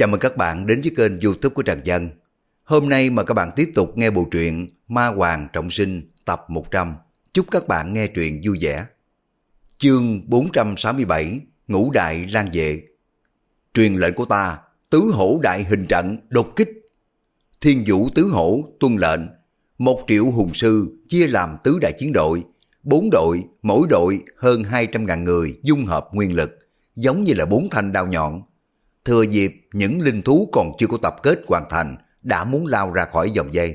Chào mừng các bạn đến với kênh youtube của Trần Dân. Hôm nay mời các bạn tiếp tục nghe bộ truyện Ma Hoàng Trọng Sinh tập 100. Chúc các bạn nghe truyện vui vẻ. Chương 467 Ngũ Đại Lan Vệ Truyền lệnh của ta, tứ hổ đại hình trận đột kích. Thiên vũ tứ hổ tuân lệnh. Một triệu hùng sư chia làm tứ đại chiến đội. Bốn đội, mỗi đội hơn 200.000 người dung hợp nguyên lực, giống như là bốn thanh đao nhọn Thừa dịp những linh thú còn chưa có tập kết hoàn thành đã muốn lao ra khỏi dòng dây.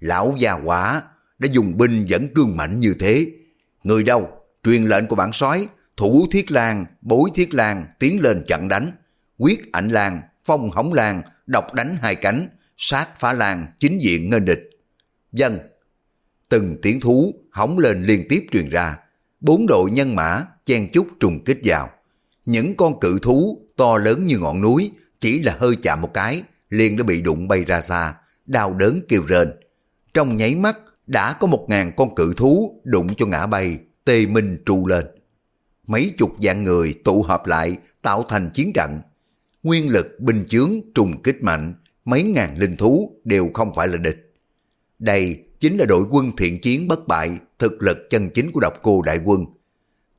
Lão già quả đã dùng binh dẫn cương mạnh như thế. Người đâu? Truyền lệnh của bản soái thủ thiết lan, bối thiết lan tiến lên chặn đánh. Quyết ảnh lan, phong hóng lan, độc đánh hai cánh, sát phá lan, chính diện nghênh địch. Dân, từng tiếng thú hóng lên liên tiếp truyền ra. Bốn đội nhân mã chen chúc trùng kích vào. Những con cự thú to lớn như ngọn núi, chỉ là hơi chạm một cái, liền đã bị đụng bay ra xa, đau đớn kêu rên. Trong nháy mắt, đã có một ngàn con cự thú đụng cho ngã bay, tê minh tru lên. Mấy chục dạng người tụ hợp lại tạo thành chiến trận. Nguyên lực binh chướng trùng kích mạnh, mấy ngàn linh thú đều không phải là địch. Đây chính là đội quân thiện chiến bất bại, thực lực chân chính của độc cô đại quân.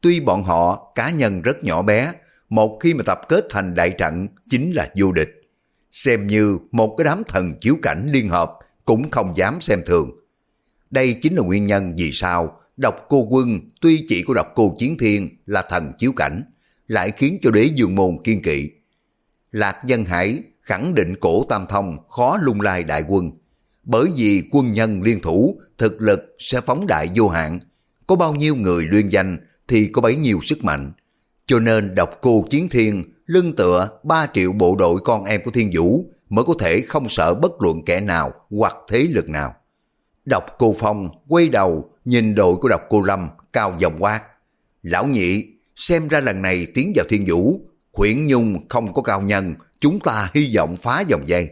Tuy bọn họ cá nhân rất nhỏ bé, một khi mà tập kết thành đại trận chính là vô địch. Xem như một cái đám thần chiếu cảnh liên hợp cũng không dám xem thường. Đây chính là nguyên nhân vì sao độc cô quân tuy chỉ có độc cô chiến thiên là thần chiếu cảnh, lại khiến cho đế dương môn kiên kỵ. Lạc dân hải khẳng định cổ tam thông khó lung lai đại quân, bởi vì quân nhân liên thủ thực lực sẽ phóng đại vô hạn, có bao nhiêu người luyên danh thì có bấy nhiêu sức mạnh, cho nên độc cô chiến thiên lưng tựa 3 triệu bộ đội con em của thiên vũ mới có thể không sợ bất luận kẻ nào hoặc thế lực nào. Độc cô Phong quay đầu nhìn đội của độc cô Lâm cao giọng quát. Lão nhị, xem ra lần này tiến vào thiên vũ, khuyển nhung không có cao nhân, chúng ta hy vọng phá dòng dây.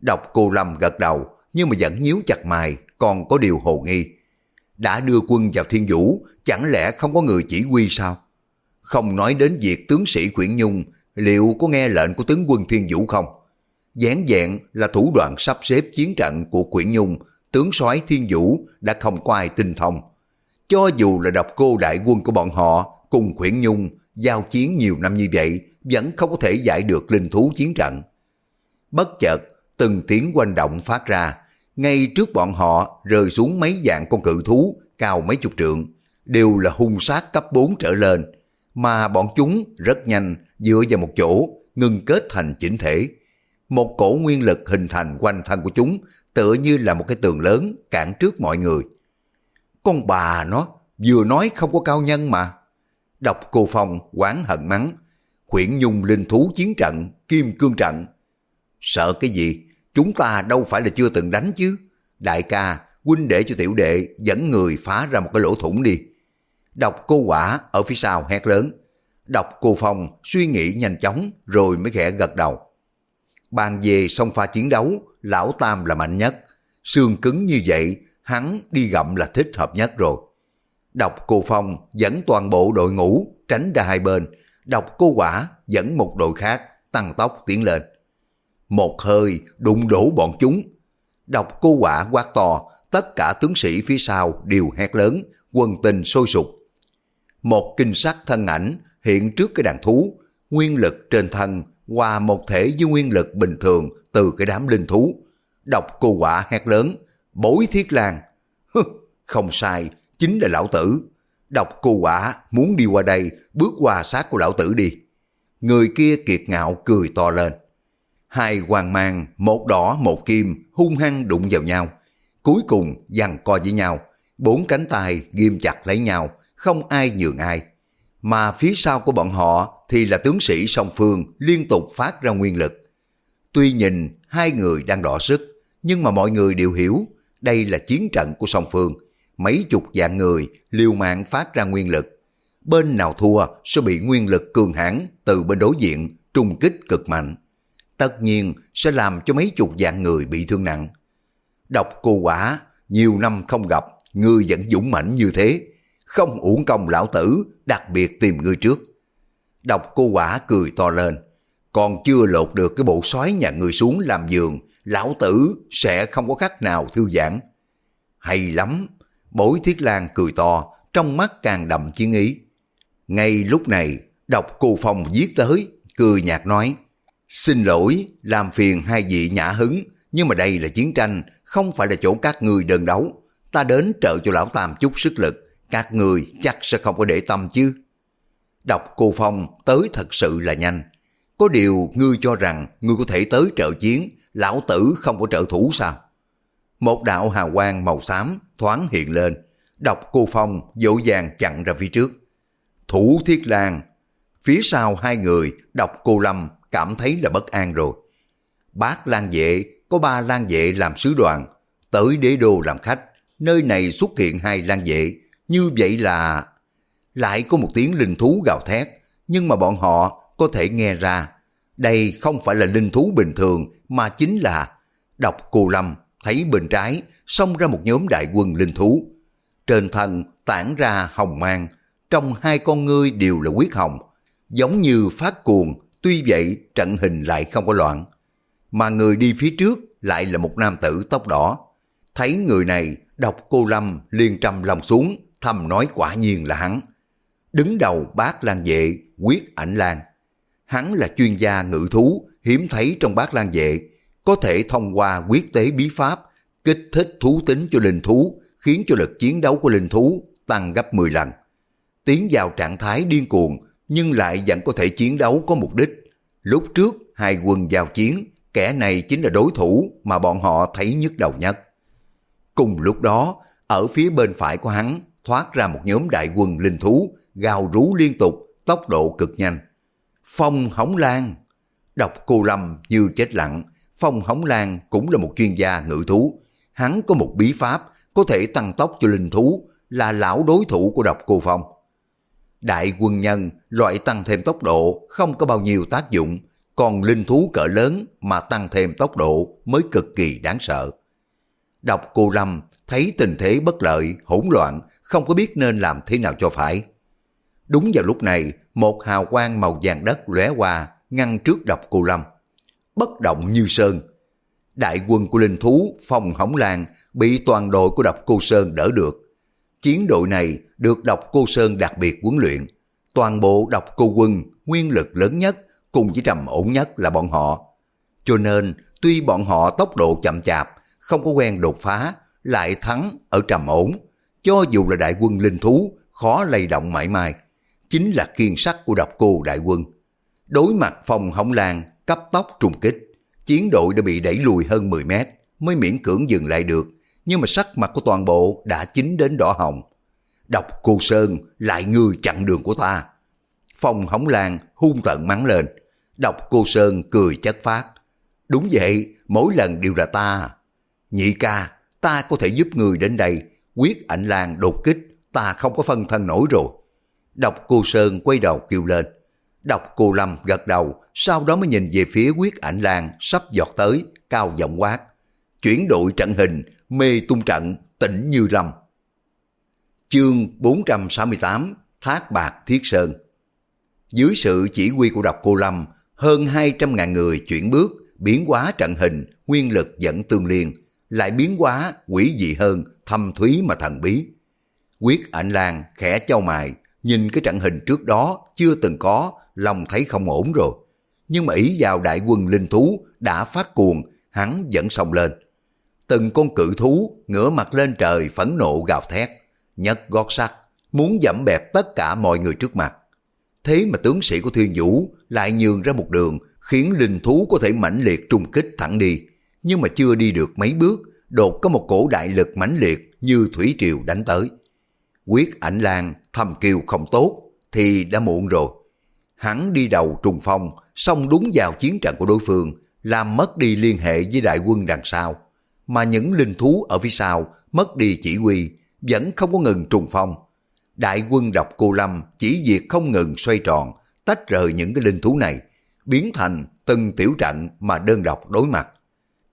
Độc cô Lâm gật đầu, nhưng mà vẫn nhíu chặt mày, còn có điều hồ nghi. Đã đưa quân vào thiên vũ, chẳng lẽ không có người chỉ huy sao? Không nói đến việc tướng sĩ Quyển Nhung liệu có nghe lệnh của tướng quân Thiên Vũ không? Gián dạng là thủ đoạn sắp xếp chiến trận của Quyển Nhung, tướng soái Thiên Vũ đã không có ai tinh thông. Cho dù là độc cô đại quân của bọn họ cùng Quyển Nhung giao chiến nhiều năm như vậy vẫn không có thể giải được linh thú chiến trận. Bất chợt, từng tiếng quanh động phát ra, ngay trước bọn họ rơi xuống mấy dạng con cự thú cao mấy chục trượng, đều là hung sát cấp 4 trở lên, mà bọn chúng rất nhanh dựa vào một chỗ ngừng kết thành chỉnh thể. Một cổ nguyên lực hình thành quanh thân của chúng tựa như là một cái tường lớn cản trước mọi người. Con bà nó vừa nói không có cao nhân mà. Đọc cô Phong quán hận mắng, khuyển nhung linh thú chiến trận, kim cương trận. Sợ cái gì? Chúng ta đâu phải là chưa từng đánh chứ. Đại ca, huynh để cho tiểu đệ dẫn người phá ra một cái lỗ thủng đi. Độc cô quả ở phía sau hét lớn. Độc cô Phong suy nghĩ nhanh chóng rồi mới khẽ gật đầu. Bàn về song pha chiến đấu, lão Tam là mạnh nhất. Xương cứng như vậy, hắn đi gặm là thích hợp nhất rồi. Độc cô Phong dẫn toàn bộ đội ngũ tránh ra hai bên. Độc cô quả dẫn một đội khác tăng tốc tiến lên. Một hơi đụng đổ bọn chúng. Độc cô quả quát to, tất cả tướng sĩ phía sau đều hét lớn, quân tình sôi sục một kinh sắc thân ảnh hiện trước cái đàn thú, nguyên lực trên thân qua một thể với nguyên lực bình thường từ cái đám linh thú. Độc cô quả hét lớn, bối thiết lan. Không sai, chính là lão tử. Độc cô quả muốn đi qua đây, bước qua sát của lão tử đi. Người kia kiệt ngạo cười to lên. Hai hoàng mang, một đỏ một kim, hung hăng đụng vào nhau. Cuối cùng giằng co với nhau, bốn cánh tay ghim chặt lấy nhau, không ai nhường ai. Mà phía sau của bọn họ thì là tướng sĩ song phương liên tục phát ra nguyên lực. Tuy nhìn hai người đang đỏ sức, nhưng mà mọi người đều hiểu đây là chiến trận của song phương. Mấy chục vạn người liều mạng phát ra nguyên lực. Bên nào thua sẽ bị nguyên lực cường hãn từ bên đối diện trung kích cực mạnh. Tất nhiên sẽ làm cho mấy chục dạng người bị thương nặng. Độc cô quả, nhiều năm không gặp, ngươi vẫn dũng mãnh như thế, không uổng công lão tử đặc biệt tìm ngươi trước. Độc cô quả cười to lên, còn chưa lột được cái bộ xoáy nhà người xuống làm giường, lão tử sẽ không có cách nào thư giãn. Hay lắm, bối thiết lan cười to, trong mắt càng đậm chiến ý. Ngay lúc này, độc cô phong viết tới, cười nhạt nói, Xin lỗi, làm phiền hai vị nhã hứng, nhưng mà đây là chiến tranh, không phải là chỗ các người đơn đấu. Ta đến trợ cho lão tam chút sức lực, các người chắc sẽ không có để tâm chứ. Đọc cô Phong tới thật sự là nhanh. Có điều ngươi cho rằng ngươi có thể tới trợ chiến, lão tử không có trợ thủ sao? Một đạo hào quang màu xám thoáng hiện lên, đọc cô Phong dỗ dàng chặn ra phía trước. Thủ Thiết Lan, phía sau hai người đọc cô Lâm cảm thấy là bất an rồi. Bác Lan Vệ có ba Lan Vệ làm sứ đoàn, tới đế đô làm khách, nơi này xuất hiện hai Lan Vệ, như vậy là... Lại có một tiếng linh thú gào thét, nhưng mà bọn họ có thể nghe ra, đây không phải là linh thú bình thường mà chính là độc cù Lâm thấy bên trái xông ra một nhóm đại quân linh thú. Trên thân tản ra hồng mang, trong hai con ngươi đều là huyết hồng, giống như phát cuồng, tuy vậy trận hình lại không có loạn. Mà người đi phía trước lại là một nam tử tóc đỏ. Thấy người này, đọc cô Lâm liền trầm lòng xuống, thầm nói quả nhiên là hắn. Đứng đầu bác lan vệ, quyết ảnh lan. Hắn là chuyên gia ngự thú, hiếm thấy trong bác lan vệ, có thể thông qua quyết tế bí pháp, kích thích thú tính cho linh thú, khiến cho lực chiến đấu của linh thú tăng gấp 10 lần. Tiến vào trạng thái điên cuồng, nhưng lại vẫn có thể chiến đấu có mục đích. Lúc trước, hai quân giao chiến, kẻ này chính là đối thủ mà bọn họ thấy nhức đầu nhất. Cùng lúc đó, ở phía bên phải của hắn thoát ra một nhóm đại quân linh thú, gào rú liên tục, tốc độ cực nhanh. Phong Hống Lan Đọc cô Lâm như chết lặng, Phong Hống Lan cũng là một chuyên gia ngự thú. Hắn có một bí pháp có thể tăng tốc cho linh thú, là lão đối thủ của độc cô Phong. Đại quân nhân loại tăng thêm tốc độ không có bao nhiêu tác dụng, còn linh thú cỡ lớn mà tăng thêm tốc độ mới cực kỳ đáng sợ. Độc cô Lâm thấy tình thế bất lợi, hỗn loạn, không có biết nên làm thế nào cho phải. Đúng vào lúc này, một hào quang màu vàng đất lóe qua, ngăn trước độc cô Lâm. Bất động như sơn. Đại quân của linh thú phòng Hỏng Lan bị toàn đội của độc cô Sơn đỡ được. Chiến đội này được độc cô Sơn đặc biệt huấn luyện. Toàn bộ độc cô quân, nguyên lực lớn nhất, cùng với trầm ổn nhất là bọn họ. Cho nên, tuy bọn họ tốc độ chậm chạp, không có quen đột phá, lại thắng ở trầm ổn. Cho dù là đại quân linh thú, khó lay động mãi mai. Chính là kiên sắc của độc cô đại quân. Đối mặt phòng hỏng lan, cấp tốc trùng kích. Chiến đội đã bị đẩy lùi hơn 10 mét, mới miễn cưỡng dừng lại được. Nhưng mà sắc mặt của toàn bộ đã chín đến đỏ hồng. Độc cô Sơn lại người chặn đường của ta. Phong hỏng lan hung tận mắng lên. Độc cô Sơn cười chất phát. Đúng vậy, mỗi lần đều là ta. Nhị ca, ta có thể giúp người đến đây, quyết ảnh lan đột kích, ta không có phân thân nổi rồi. Độc cô Sơn quay đầu kêu lên. Độc cô Lâm gật đầu, sau đó mới nhìn về phía quyết ảnh lan sắp giọt tới, cao giọng quát. Chuyển đội trận hình, mê tung trận, tỉnh như lâm. Chương 468 Thác Bạc Thiết Sơn Dưới sự chỉ huy của độc cô Lâm, hơn 200.000 người chuyển bước, biến hóa trận hình, nguyên lực dẫn tương liên, lại biến hóa quỷ dị hơn, thâm thúy mà thần bí. Quyết ảnh lan khẽ châu mài, nhìn cái trận hình trước đó chưa từng có, lòng thấy không ổn rồi. Nhưng mà ý vào đại quân linh thú đã phát cuồng, hắn vẫn xông lên. Từng con cự thú ngửa mặt lên trời phẫn nộ gào thét, nhấc gót sắt, muốn dẫm bẹp tất cả mọi người trước mặt. Thế mà tướng sĩ của Thiên Vũ lại nhường ra một đường khiến linh thú có thể mãnh liệt trung kích thẳng đi, nhưng mà chưa đi được mấy bước, đột có một cổ đại lực mãnh liệt như thủy triều đánh tới. Quyết ảnh lan thầm kêu không tốt thì đã muộn rồi. Hắn đi đầu trùng phong, xong đúng vào chiến trận của đối phương, làm mất đi liên hệ với đại quân đằng sau. Mà những linh thú ở phía sau mất đi chỉ huy, vẫn không có ngừng trùng phong. Đại quân độc cô Lâm chỉ việc không ngừng xoay tròn, tách rời những cái linh thú này, biến thành từng tiểu trận mà đơn độc đối mặt.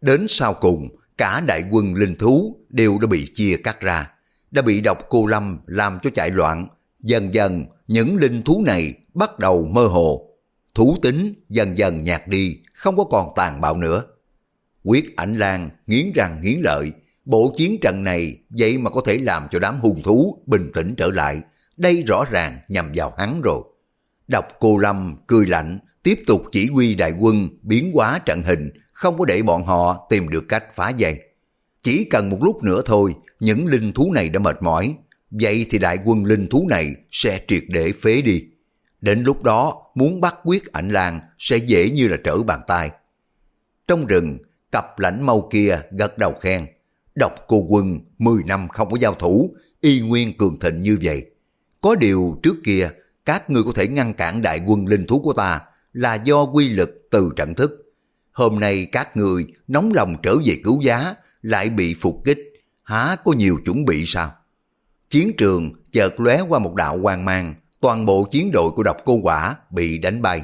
Đến sau cùng, cả đại quân linh thú đều đã bị chia cắt ra, đã bị độc cô Lâm làm cho chạy loạn. Dần dần, những linh thú này bắt đầu mơ hồ. thú tính dần dần nhạt đi, không có còn tàn bạo nữa. Quyết ảnh lan nghiến răng nghiến lợi, bộ chiến trận này vậy mà có thể làm cho đám hung thú bình tĩnh trở lại, đây rõ ràng nhằm vào hắn rồi. Độc cô Lâm cười lạnh, tiếp tục chỉ huy đại quân biến hóa trận hình, không có để bọn họ tìm được cách phá dây. Chỉ cần một lúc nữa thôi, những linh thú này đã mệt mỏi, vậy thì đại quân linh thú này sẽ triệt để phế đi. Đến lúc đó, muốn bắt quyết ảnh lan sẽ dễ như là trở bàn tay. Trong rừng, cặp lãnh mâu kia gật đầu khen. Độc cô quân 10 năm không có giao thủ, y nguyên cường thịnh như vậy. Có điều trước kia, các ngươi có thể ngăn cản đại quân linh thú của ta là do quy lực từ trận thức. Hôm nay các người nóng lòng trở về cứu giá, lại bị phục kích, há có nhiều chuẩn bị sao? Chiến trường chợt lóe qua một đạo quang mang, toàn bộ chiến đội của độc cô quả bị đánh bay.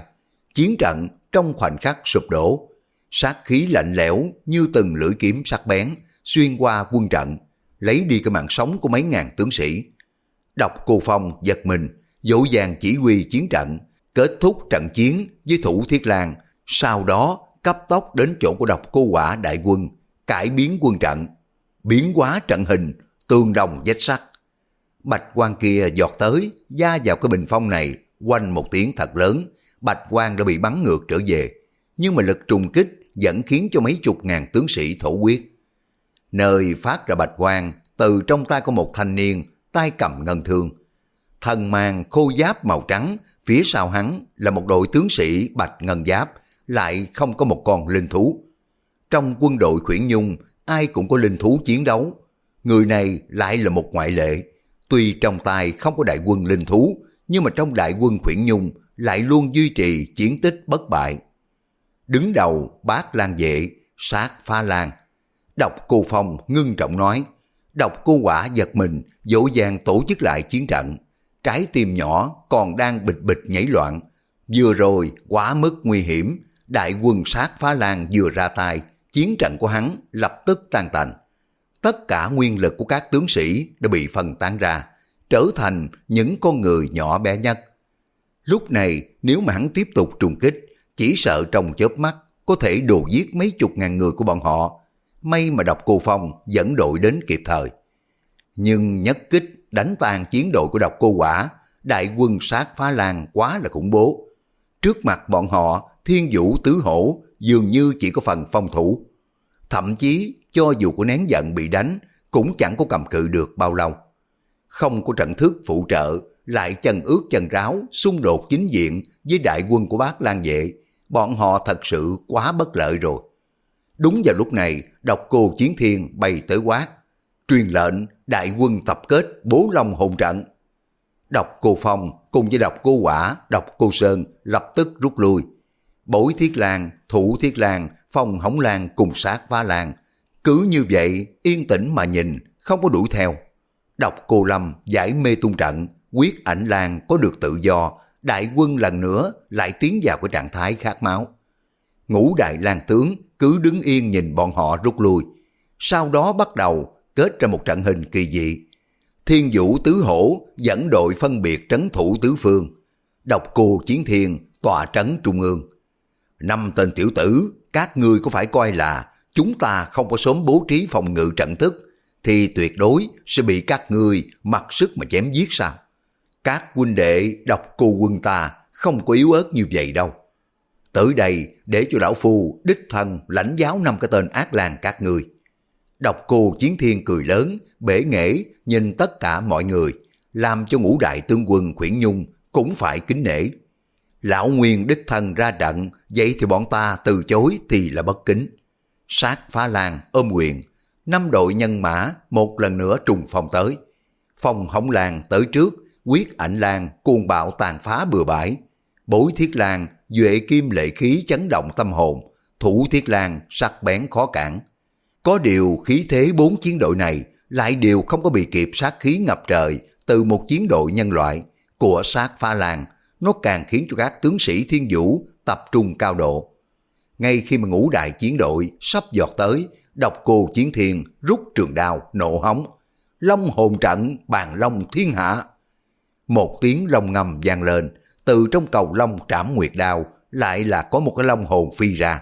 Chiến trận trong khoảnh khắc sụp đổ, sát khí lạnh lẽo như từng lưỡi kiếm sắc bén xuyên qua quân trận, lấy đi cái mạng sống của mấy ngàn tướng sĩ. Độc cô phong giật mình, dỗ dàng chỉ huy chiến trận, kết thúc trận chiến với thủ thiết lang, sau đó cấp tốc đến chỗ của độc cô quả đại quân, cải biến quân trận, biến hóa trận hình, tương đồng vách sắt. Bạch quan kia giọt tới, da vào cái bình phong này, quanh một tiếng thật lớn, bạch quan đã bị bắn ngược trở về, nhưng mà lực trùng kích vẫn khiến cho mấy chục ngàn tướng sĩ thổ quyết. Nơi phát ra bạch quan từ trong tay của một thanh niên, tay cầm ngân thương. Thần màng khô giáp màu trắng, phía sau hắn là một đội tướng sĩ bạch ngân giáp, lại không có một con linh thú. Trong quân đội khuyển nhung, ai cũng có linh thú chiến đấu. Người này lại là một ngoại lệ. Tuy trong tay không có đại quân linh thú, nhưng mà trong đại quân khuyển nhung lại luôn duy trì chiến tích bất bại. Đứng đầu bác lan vệ, sát pha lan. Độc cô Phong ngưng trọng nói, độc cô quả giật mình, dỗ dàng tổ chức lại chiến trận. Trái tim nhỏ còn đang bịch bịch nhảy loạn. Vừa rồi quá mức nguy hiểm, đại quân sát phá lan vừa ra tay, chiến trận của hắn lập tức tan tành. Tất cả nguyên lực của các tướng sĩ đã bị phân tán ra, trở thành những con người nhỏ bé nhất. Lúc này nếu mà hắn tiếp tục trùng kích, chỉ sợ trong chớp mắt có thể đồ giết mấy chục ngàn người của bọn họ. May mà độc cô Phong dẫn đội đến kịp thời. Nhưng nhất kích đánh tan chiến đội của độc cô quả, đại quân sát phá lan quá là khủng bố. Trước mặt bọn họ, thiên vũ tứ hổ dường như chỉ có phần phòng thủ. Thậm chí, cho dù có nén giận bị đánh, cũng chẳng có cầm cự được bao lâu. Không có trận thức phụ trợ, lại chân ướt chân ráo, xung đột chính diện với đại quân của bác Lan Vệ, bọn họ thật sự quá bất lợi rồi. Đúng vào lúc này, độc cô Chiến Thiên bay tới quát, truyền lệnh đại quân tập kết bố long hồn trận. Độc cô Phong cùng với độc cô Quả, độc cô Sơn lập tức rút lui. Bối Thiết Lan, Thủ Thiết Lan, Phong Hống Lan cùng sát phá Lan. Cứ như vậy, yên tĩnh mà nhìn, không có đuổi theo. Độc cô Lâm giải mê tung trận, quyết ảnh Lan có được tự do, đại quân lần nữa lại tiến vào cái trạng thái khát máu. Ngũ đại lang tướng cứ đứng yên nhìn bọn họ rút lui. Sau đó bắt đầu kết ra một trận hình kỳ dị. Thiên vũ tứ hổ dẫn đội phân biệt trấn thủ tứ phương. Độc cô chiến thiên tòa trấn trung ương. Năm tên tiểu tử, các ngươi có phải coi là chúng ta không có sớm bố trí phòng ngự trận thức, thì tuyệt đối sẽ bị các ngươi mặc sức mà chém giết sao? Các huynh đệ độc cô quân ta không có yếu ớt như vậy đâu. Tới đây để cho lão phu đích thân lãnh giáo năm cái tên ác lan các người. Độc cô chiến thiên cười lớn, bể nghệ nhìn tất cả mọi người, làm cho ngũ đại tướng quân khuyển nhung cũng phải kính nể. Lão Nguyên đích thân ra trận, vậy thì bọn ta từ chối thì là bất kính. Sát phá lan ôm quyền, năm đội nhân mã một lần nữa trùng phong tới. Phong hỏng làng tới trước, quyết ảnh lan cuồng bạo tàn phá bừa bãi. Bối thiết lan, duệ kim lệ khí chấn động tâm hồn, thủ thiết lan sắc bén khó cản. Có điều khí thế bốn chiến đội này lại đều không có bị kịp sát khí ngập trời từ một chiến đội nhân loại của sát pha làng, nó càng khiến cho các tướng sĩ thiên vũ tập trung cao độ. Ngay khi mà ngũ đại chiến đội sắp giọt tới, độc cô chiến thiên rút trường đao nộ hóng. Long hồn trận bàn long thiên hạ. Một tiếng long ngầm vang lên, từ trong cầu long trảm nguyệt đao lại là có một cái long hồn phi ra.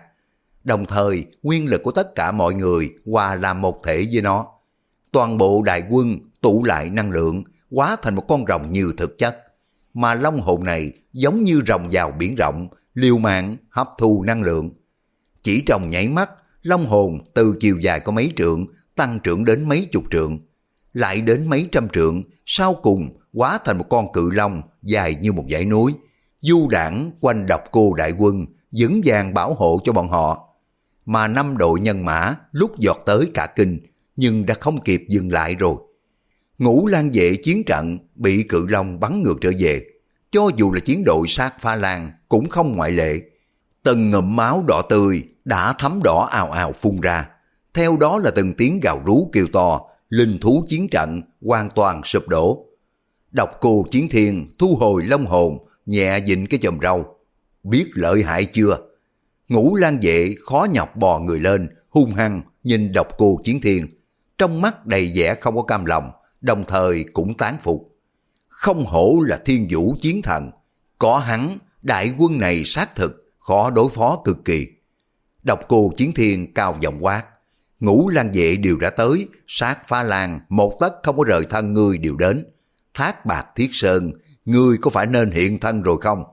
Đồng thời, nguyên lực của tất cả mọi người hòa làm một thể với nó. Toàn bộ đại quân tụ lại năng lượng, hóa thành một con rồng như thực chất. Mà long hồn này giống như rồng vào biển rộng, liều mạng hấp thu năng lượng. Chỉ trong nháy mắt, long hồn từ chiều dài có mấy trượng tăng trưởng đến mấy chục trượng, lại đến mấy trăm trượng, sau cùng hóa thành một con cự long dài như một dãy núi, du đảng quanh độc cô đại quân, vững vàng bảo hộ cho bọn họ. Mà năm đội nhân mã lúc giọt tới cả kinh, nhưng đã không kịp dừng lại rồi. Ngũ lan vệ chiến trận bị cự long bắn ngược trở về, cho dù là chiến đội sát pha lan cũng không ngoại lệ. Từng ngụm máu đỏ tươi đã thấm đỏ ào ào phun ra, theo đó là từng tiếng gào rú kêu to, linh thú chiến trận hoàn toàn sụp đổ. Độc cô chiến thiên thu hồi long hồn, nhẹ dịnh cái chòm râu, Biết lợi hại chưa? Ngũ lan vệ khó nhọc bò người lên, hung hăng nhìn độc cô chiến thiên. Trong mắt đầy vẻ không có cam lòng, đồng thời cũng tán phục. Không hổ là thiên vũ chiến thần. Có hắn, đại quân này xác thực, khó đối phó cực kỳ. Độc cô chiến thiên cao giọng quát. Ngũ lan vệ đều đã tới, sát pha lan một tấc không có rời thân ngươi đều đến. Thác bạc thiết sơn, ngươi có phải nên hiện thân rồi không?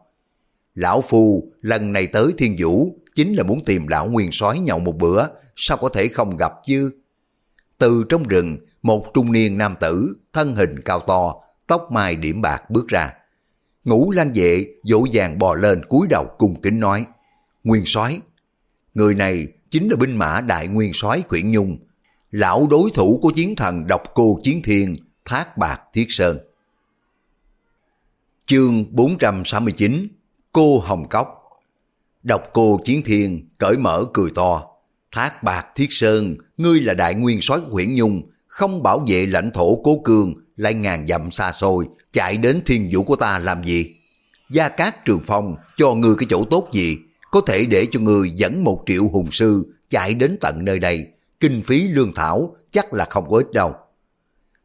Lão Phu lần này tới thiên vũ chính là muốn tìm lão nguyên soái nhậu một bữa, sao có thể không gặp chứ? Từ trong rừng, một trung niên nam tử, thân hình cao to, tóc mai điểm bạc bước ra. Ngũ lan vệ dỗ dàng bò lên cúi đầu cung kính nói, Nguyên soái người này chính là binh mã đại nguyên soái Quyển Nhung, lão đối thủ của chiến thần độc cô chiến thiên Thác Bạc Thiết Sơn. Chương 469 Cô Hồng Cốc Độc cô chiến thiên cởi mở cười to. Thác Bạc Thiết Sơn, ngươi là đại nguyên soái Quyển Nhung, không bảo vệ lãnh thổ cố cương, lại ngàn dặm xa xôi, chạy đến thiên vũ của ta làm gì? Gia Cát Trường Phong cho ngươi cái chỗ tốt gì? Có thể để cho người dẫn một triệu hùng sư chạy đến tận nơi đây, kinh phí lương thảo chắc là không có ít đâu.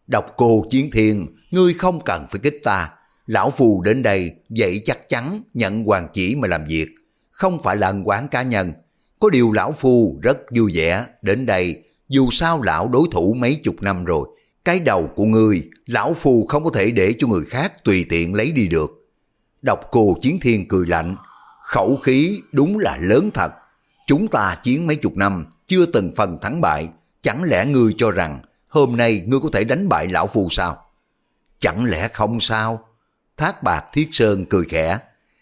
Độc cô chiến thiên, ngươi không cần phải kích ta, lão phù đến đây vậy chắc chắn nhận hoàng chỉ mà làm việc, không phải là quán cá nhân. Có điều lão phu rất vui vẻ đến đây, dù sao lão đối thủ mấy chục năm rồi, cái đầu của ngươi, lão phu không có thể để cho người khác tùy tiện lấy đi được. Độc cô chiến thiên cười lạnh, Khẩu khí đúng là lớn thật. Chúng ta chiến mấy chục năm, chưa từng phần thắng bại. Chẳng lẽ ngươi cho rằng hôm nay ngươi có thể đánh bại lão phu sao? Chẳng lẽ không sao? Thác bạc thiết sơn cười khẽ.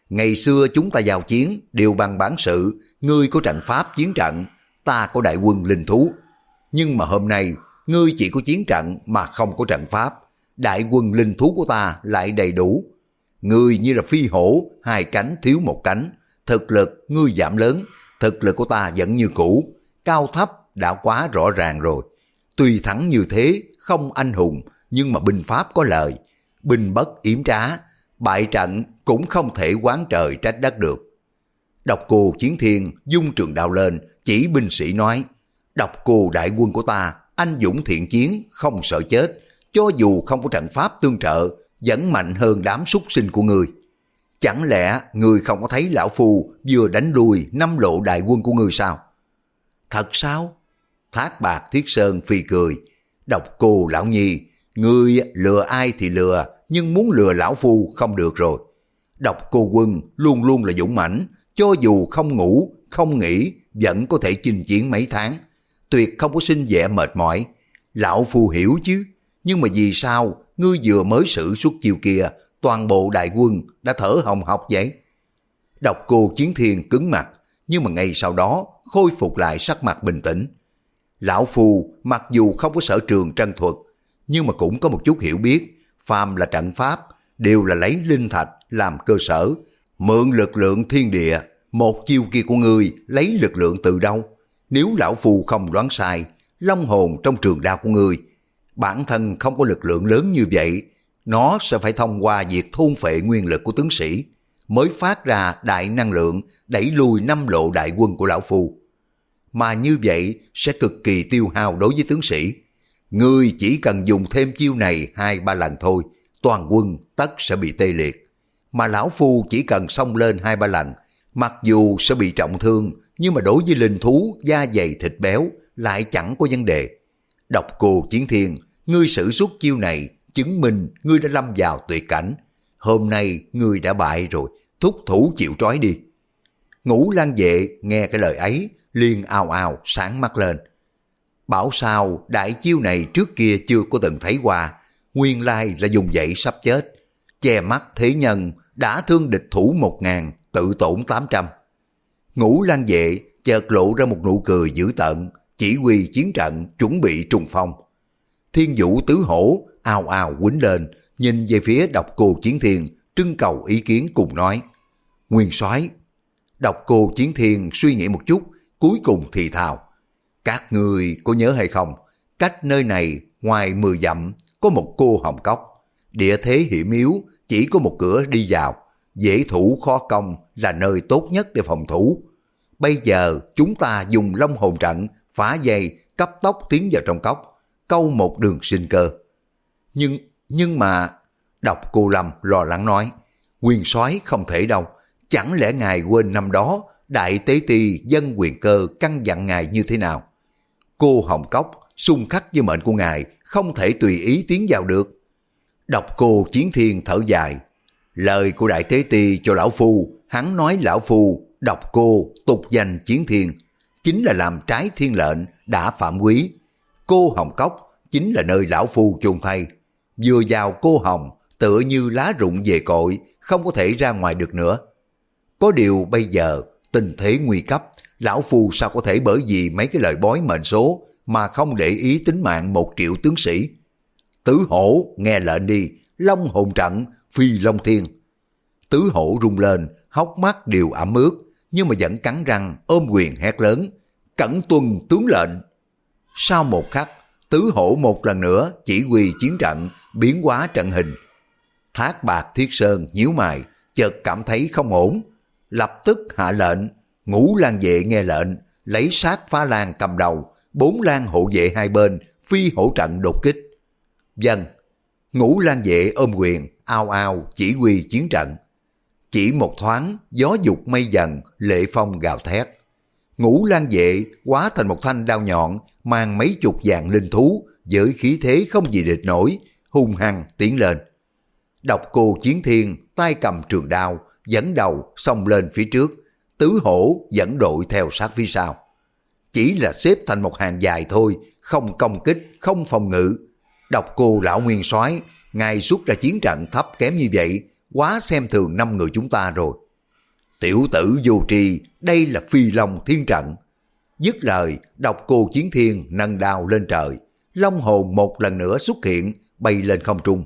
Ngày xưa chúng ta giao chiến đều bằng bản sự, ngươi có trận pháp chiến trận, ta có đại quân linh thú. Nhưng mà hôm nay, ngươi chỉ có chiến trận mà không có trận pháp. Đại quân linh thú của ta lại đầy đủ, người như là phi hổ, hai cánh thiếu một cánh. Thực lực ngươi giảm lớn, thực lực của ta vẫn như cũ. Cao thấp đã quá rõ ràng rồi. Tuy thắng như thế, không anh hùng, nhưng mà binh pháp có lời. Binh bất yếm trá, bại trận cũng không thể quán trời trách đất được. Độc cô chiến thiên dung trường đào lên, chỉ binh sĩ nói, độc cô đại quân của ta, anh dũng thiện chiến, không sợ chết, cho dù không có trận pháp tương trợ, vẫn mạnh hơn đám súc sinh của người. Chẳng lẽ người không có thấy lão phù vừa đánh đuôi năm lộ đại quân của người sao? Thật sao? Thác bạc thiết sơn phi cười. Độc cô lão nhi, người lừa ai thì lừa, nhưng muốn lừa lão phu không được rồi. Độc cô quân luôn luôn là dũng mãnh, cho dù không ngủ, không nghỉ, vẫn có thể chinh chiến mấy tháng. Tuyệt không có sinh vẻ mệt mỏi. Lão phu hiểu chứ, nhưng mà vì sao ngươi vừa mới xử suốt chiều kia, toàn bộ đại quân đã thở hồng học vậy. Độc cô chiến thiên cứng mặt, nhưng mà ngay sau đó khôi phục lại sắc mặt bình tĩnh. Lão phù mặc dù không có sở trường trân thuật, nhưng mà cũng có một chút hiểu biết, phàm là trận pháp, đều là lấy linh thạch làm cơ sở, mượn lực lượng thiên địa, một chiêu kia của ngươi lấy lực lượng từ đâu? Nếu lão phù không đoán sai, long hồn trong trường đao của ngươi bản thân không có lực lượng lớn như vậy, nó sẽ phải thông qua việc thôn phệ nguyên lực của tướng sĩ, mới phát ra đại năng lượng đẩy lùi năm lộ đại quân của lão phu. Mà như vậy sẽ cực kỳ tiêu hao đối với tướng sĩ. Ngươi chỉ cần dùng thêm chiêu này hai ba lần thôi, toàn quân tất sẽ bị tê liệt. Mà lão phu chỉ cần xông lên hai ba lần, Mặc dù sẽ bị trọng thương, nhưng mà đối với linh thú da dày thịt béo lại chẳng có vấn đề. Độc cô chiến thiên, ngươi sử xuất chiêu này chứng minh ngươi đã lâm vào tuyệt cảnh. Hôm nay ngươi đã bại rồi, thúc thủ chịu trói đi. Ngũ Lan Vệ nghe cái lời ấy, liền ào ào sáng mắt lên. Bảo sao đại chiêu này trước kia chưa có từng thấy qua, nguyên lai là dùng dậy sắp chết. Che mắt thế nhân đã thương địch thủ một ngàn, tự tổn tám trăm. Ngũ Lan Vệ chợt lộ ra một nụ cười dữ tợn, chỉ huy chiến trận chuẩn bị trùng phong. Thiên vũ tứ hổ ào ào quýnh lên, nhìn về phía độc cô chiến thiên, trưng cầu ý kiến cùng nói. Nguyên soái Độc cô chiến thiên suy nghĩ một chút, cuối cùng thì thào. Các người có nhớ hay không? Cách nơi này ngoài mười dặm có một cô hồng cốc. Địa thế hiểm yếu, chỉ có một cửa đi vào. Dễ thủ khó công là nơi tốt nhất để phòng thủ. Bây giờ chúng ta dùng long hồn trận phá dây cấp tốc tiến vào trong cốc, câu một đường sinh cơ. Nhưng, nhưng mà... đọc cô Lâm lo lắng nói, quyền soái không thể đâu. Chẳng lẽ ngài quên năm đó đại tế ti dân quyền cơ căn dặn ngài như thế nào? Cô Hồng Cốc xung khắc với mệnh của ngài không thể tùy ý tiến vào được. đọc cô chiến thiên thở dài. Lời của đại tế ti cho lão phu, hắn nói lão phu, đọc cô, tục danh chiến thiên, chính là làm trái thiên lệnh, đã phạm quý. Cô Hồng Cốc chính là nơi lão phu chôn thay. Vừa vào cô Hồng, tựa như lá rụng về cội, không có thể ra ngoài được nữa. Có điều bây giờ, tình thế nguy cấp, lão phu sao có thể bởi vì mấy cái lời bói mệnh số mà không để ý tính mạng một triệu tướng sĩ. Tứ hổ nghe lệnh đi, long hồn trận, phi long thiên. Tứ hổ rung lên, hốc mắt đều ẩm ướt, nhưng mà vẫn cắn răng ôm quyền hét lớn, cẩn tuân tướng lệnh. Sau một khắc, tứ hổ một lần nữa chỉ huy chiến trận, biến hóa trận hình. Thác bạc thiết sơn nhíu mày, chợt cảm thấy không ổn, lập tức hạ lệnh, ngũ lan vệ nghe lệnh, lấy sát phá lan cầm đầu, bốn lan hộ vệ hai bên, phi hỗ trận đột kích. Dân, ngũ lan vệ ôm quyền, ao ao chỉ huy chiến trận. Chỉ một thoáng, gió dục mây dần, lệ phong gào thét. Ngũ lan vệ hóa thành một thanh đao nhọn, mang mấy chục dạng linh thú, với khí thế không gì địch nổi, hung hăng tiến lên. Độc cô chiến thiên, tay cầm trường đao, dẫn đầu xông lên phía trước, tứ hổ dẫn đội theo sát phía sau. Chỉ là xếp thành một hàng dài thôi, không công kích, không phòng ngự. Độc cô lão nguyên soái ngài xuất ra chiến trận thấp kém như vậy, quá xem thường năm người chúng ta rồi. Tiểu tử vô tri, đây là phi long thiên trận. Dứt lời, độc cô chiến thiên nâng đao lên trời. Long hồn một lần nữa xuất hiện, bay lên không trung.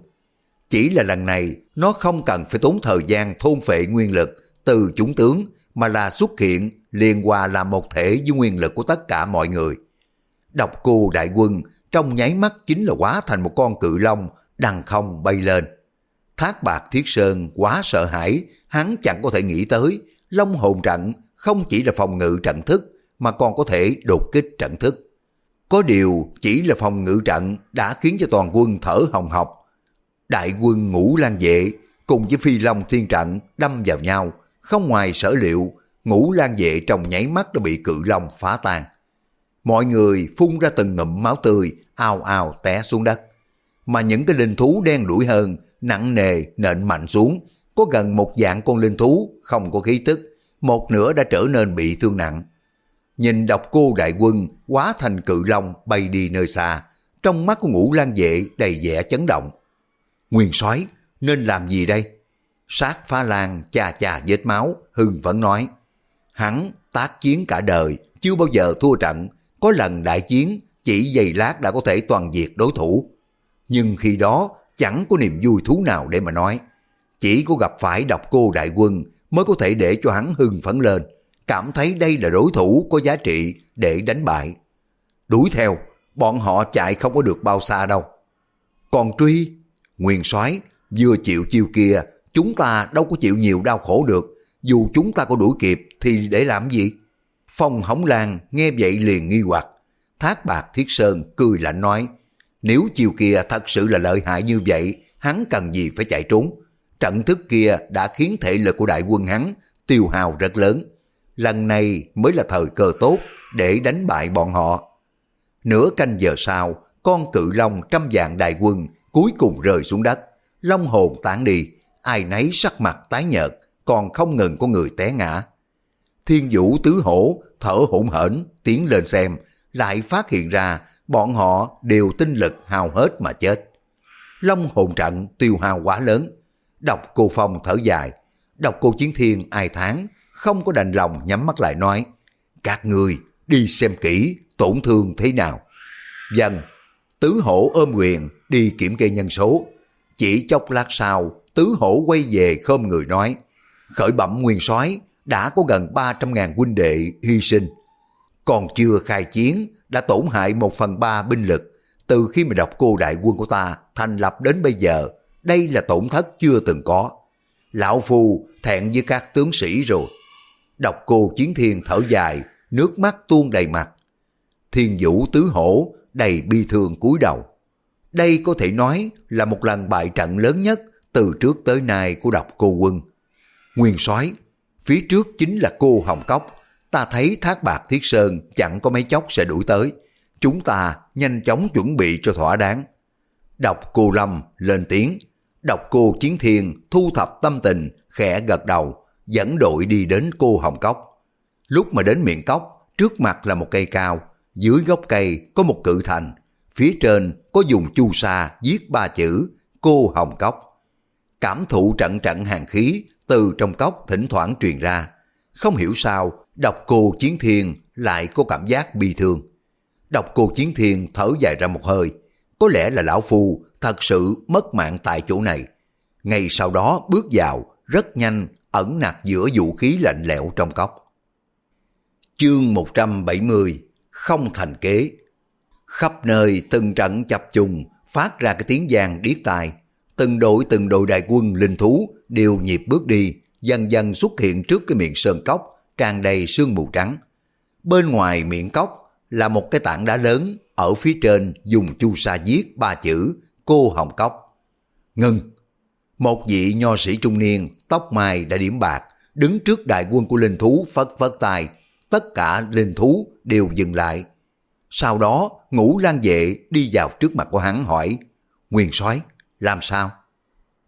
Chỉ là lần này, nó không cần phải tốn thời gian thôn phệ nguyên lực từ chúng tướng, mà là xuất hiện liền hòa làm một thể với nguyên lực của tất cả mọi người. Độc cô đại quân trong nháy mắt chính là hóa thành một con cự long đằng không bay lên. Thác bạc thiết sơn quá sợ hãi, hắn chẳng có thể nghĩ tới, long hồn trận không chỉ là phòng ngự trận thức, mà còn có thể đột kích trận thức. Có điều chỉ là phòng ngự trận đã khiến cho toàn quân thở hồng hộc. Đại quân ngũ lan vệ cùng với phi long thiên trận đâm vào nhau, không ngoài sở liệu, ngũ lan vệ trong nháy mắt đã bị cự long phá tan. Mọi người phun ra từng ngụm máu tươi, ao ao té xuống đất. Mà những cái linh thú đen đuổi hơn, nặng nề nện mạnh xuống, có gần một dạng con linh thú không có khí tức, một nửa đã trở nên bị thương nặng. Nhìn độc cô đại quân quá thành cự long bay đi nơi xa, trong mắt của ngũ lan vệ đầy vẻ chấn động. Nguyên soái nên làm gì đây? Sát phá lan chà chà vết máu, hưng vẫn nói. Hắn tác chiến cả đời, chưa bao giờ thua trận, có lần đại chiến chỉ giây lát đã có thể toàn diệt đối thủ. Nhưng khi đó chẳng có niềm vui thú nào để mà nói. Chỉ có gặp phải độc cô đại quân mới có thể để cho hắn hưng phấn lên, cảm thấy đây là đối thủ có giá trị để đánh bại. Đuổi theo, bọn họ chạy không có được bao xa đâu. Còn truy, nguyên soái vừa chịu chiêu kia, chúng ta đâu có chịu nhiều đau khổ được, dù chúng ta có đuổi kịp thì để làm gì? Phong Hống Lan nghe vậy liền nghi hoặc. Thác bạc Thiết Sơn cười lạnh nói, nếu chiều kia thật sự là lợi hại như vậy, hắn cần gì phải chạy trốn. Trận thức kia đã khiến thể lực của đại quân hắn tiêu hào rất lớn. Lần này mới là thời cơ tốt để đánh bại bọn họ. Nửa canh giờ sau, con cự long trăm vạn đại quân cuối cùng rơi xuống đất. Long hồn tán đi, ai nấy sắc mặt tái nhợt, còn không ngừng có người té ngã. Thiên vũ tứ hổ thở hổn hển tiến lên xem, lại phát hiện ra bọn họ đều tinh lực hao hết mà chết. Long hồn trận tiêu hao quá lớn. Độc cô Phong thở dài, độc cô Chiến Thiên ai tháng, không có đành lòng nhắm mắt lại nói, các người đi xem kỹ tổn thương thế nào. Dân, tứ hổ ôm quyền đi kiểm kê nhân số. Chỉ chốc lát sau, tứ hổ quay về khom người nói, khởi bẩm nguyên soái đã có gần 300.000 huynh đệ hy sinh. Còn chưa khai chiến, đã tổn hại một phần ba binh lực. Từ khi mà đọc cô đại quân của ta thành lập đến bây giờ, đây là tổn thất chưa từng có. Lão Phu thẹn với các tướng sĩ rồi. Đọc cô chiến thiên thở dài, nước mắt tuôn đầy mặt. Thiên vũ tứ hổ đầy bi thương cúi đầu. Đây có thể nói là một lần bại trận lớn nhất từ trước tới nay của độc cô quân. Nguyên soái phía trước chính là cô Hồng Cốc. Ta thấy thác bạc thiết sơn chẳng có mấy chốc sẽ đuổi tới. Chúng ta nhanh chóng chuẩn bị cho thỏa đáng. đọc cô Lâm lên tiếng. đọc cô Chiến Thiên thu thập tâm tình, khẽ gật đầu, dẫn đội đi đến cô Hồng Cốc. Lúc mà đến miệng cốc, trước mặt là một cây cao, dưới gốc cây có một cự thành, phía trên có dùng chu sa viết ba chữ cô Hồng Cốc. Cảm thụ trận trận hàng khí từ trong cốc thỉnh thoảng truyền ra. Không hiểu sao, độc cô Chiến Thiên lại có cảm giác bi thương. Độc cô Chiến Thiên thở dài ra một hơi. Có lẽ là lão phu thật sự mất mạng tại chỗ này. Ngay sau đó bước vào, rất nhanh ẩn nặc giữa vũ khí lạnh lẽo trong cốc. Chương 170 Không thành kế Khắp nơi từng trận chập trùng phát ra cái tiếng giang điếc tai. Từng đội từng đội đại quân linh thú đều nhịp bước đi, dần dần xuất hiện trước cái miệng sơn cốc tràn đầy sương mù trắng. Bên ngoài miệng cốc là một cái tảng đá lớn, ở phía trên dùng chu sa viết ba chữ cô hồng cốc. Ngưng! Một vị nho sĩ trung niên, tóc mai đã điểm bạc, đứng trước đại quân của linh thú phất phất tài Tất cả linh thú đều dừng lại. Sau đó, ngũ lan vệ đi vào trước mặt của hắn hỏi, Nguyên soái làm sao?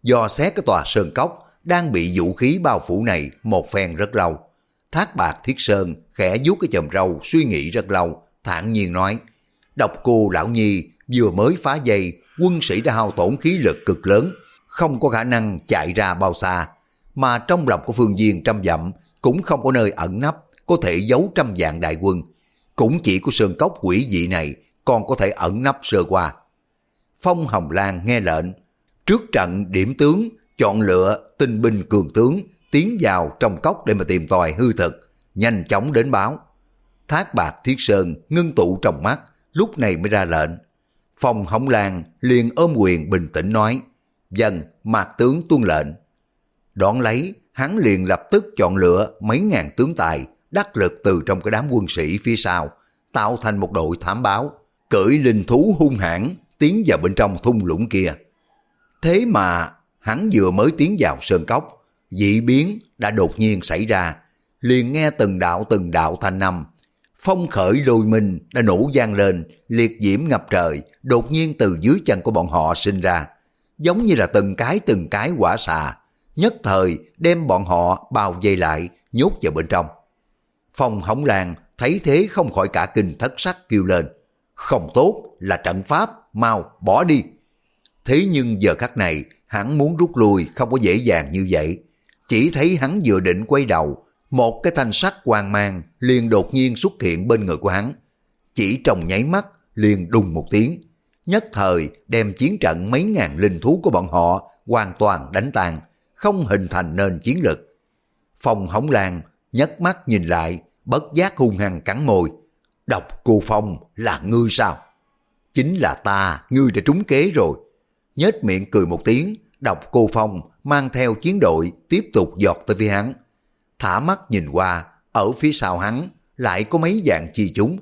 Do xét cái tòa sơn cốc đang bị vũ khí bao phủ này một phen rất lâu. Thác bạc thiết sơn khẽ vuốt cái chòm râu suy nghĩ rất lâu, thản nhiên nói, độc cô lão nhi vừa mới phá dây, quân sĩ đã hao tổn khí lực cực lớn, không có khả năng chạy ra bao xa, mà trong lòng của phương viên trăm dặm cũng không có nơi ẩn nấp, có thể giấu trăm vạn đại quân. Cũng chỉ có sơn cốc quỷ dị này còn có thể ẩn nấp sơ qua. Phong Hồng Lan nghe lệnh, trước trận điểm tướng, chọn lựa tinh binh cường tướng, tiến vào trong cốc để mà tìm tòi hư thực, nhanh chóng đến báo. Thác bạc thiết sơn ngưng tụ trong mắt, lúc này mới ra lệnh. Phòng Hồng Lan liền ôm quyền bình tĩnh nói, Dần mạc tướng tuân lệnh. Đón lấy, hắn liền lập tức chọn lựa mấy ngàn tướng tài, đắc lực từ trong cái đám quân sĩ phía sau, tạo thành một đội thám báo, cưỡi linh thú hung hãn tiến vào bên trong thung lũng kia. Thế mà hắn vừa mới tiến vào sơn cốc, dị biến đã đột nhiên xảy ra, liền nghe từng đạo từng đạo thanh năm. Phong khởi lôi minh đã nổ gian lên, liệt diễm ngập trời, đột nhiên từ dưới chân của bọn họ sinh ra, giống như là từng cái từng cái quả xà, nhất thời đem bọn họ bao vây lại, nhốt vào bên trong. Phong hỏng làng thấy thế không khỏi cả kinh thất sắc kêu lên, không tốt là trận pháp, mau bỏ đi. Thế nhưng giờ khắc này, hắn muốn rút lui không có dễ dàng như vậy. Chỉ thấy hắn vừa định quay đầu, một cái thanh sắt quang mang liền đột nhiên xuất hiện bên người của hắn. Chỉ trong nháy mắt, liền đùng một tiếng. Nhất thời đem chiến trận mấy ngàn linh thú của bọn họ hoàn toàn đánh tan, không hình thành nên chiến lực. Phong hống lan nhấc mắt nhìn lại, bất giác hung hăng cắn môi. Độc cô Phong là ngươi sao? Chính là ta, ngươi đã trúng kế rồi nhếch miệng cười một tiếng, độc cô Phong mang theo chiến đội tiếp tục giọt tới phía hắn. Thả mắt nhìn qua, ở phía sau hắn lại có mấy dạng chi chúng,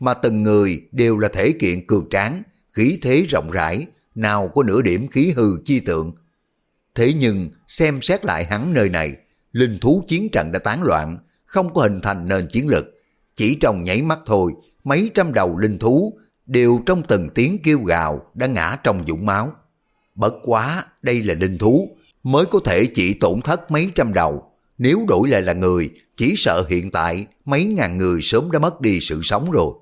mà từng người đều là thể kiện cường tráng, khí thế rộng rãi, nào có nửa điểm khí hư chi tượng. Thế nhưng xem xét lại hắn nơi này, linh thú chiến trận đã tán loạn, không có hình thành nền chiến lực. Chỉ trong nháy mắt thôi, mấy trăm đầu linh thú đều trong từng tiếng kêu gào đã ngã trong dũng máu. Bất quá, đây là linh thú, mới có thể chỉ tổn thất mấy trăm đầu. Nếu đổi lại là người, chỉ sợ hiện tại mấy ngàn người sớm đã mất đi sự sống rồi.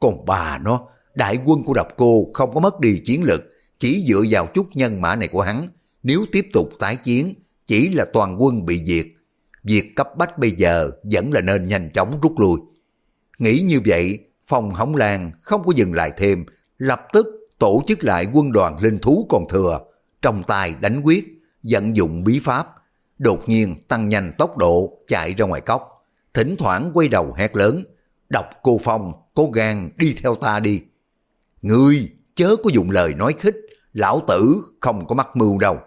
Còn bà nó, đại quân của độc cô không có mất đi chiến lực, chỉ dựa vào chút nhân mã này của hắn. Nếu tiếp tục tái chiến, chỉ là toàn quân bị diệt. Việc cấp bách bây giờ vẫn là nên nhanh chóng rút lui. Nghĩ như vậy, phòng hỏng làng không có dừng lại thêm, lập tức tổ chức lại quân đoàn linh thú còn thừa, trong tay đánh quyết, vận dụng bí pháp, đột nhiên tăng nhanh tốc độ chạy ra ngoài cốc, thỉnh thoảng quay đầu hét lớn, đọc cô Phong, cố gan đi theo ta đi. Ngươi chớ có dùng lời nói khích, lão tử không có mắc mưu đâu.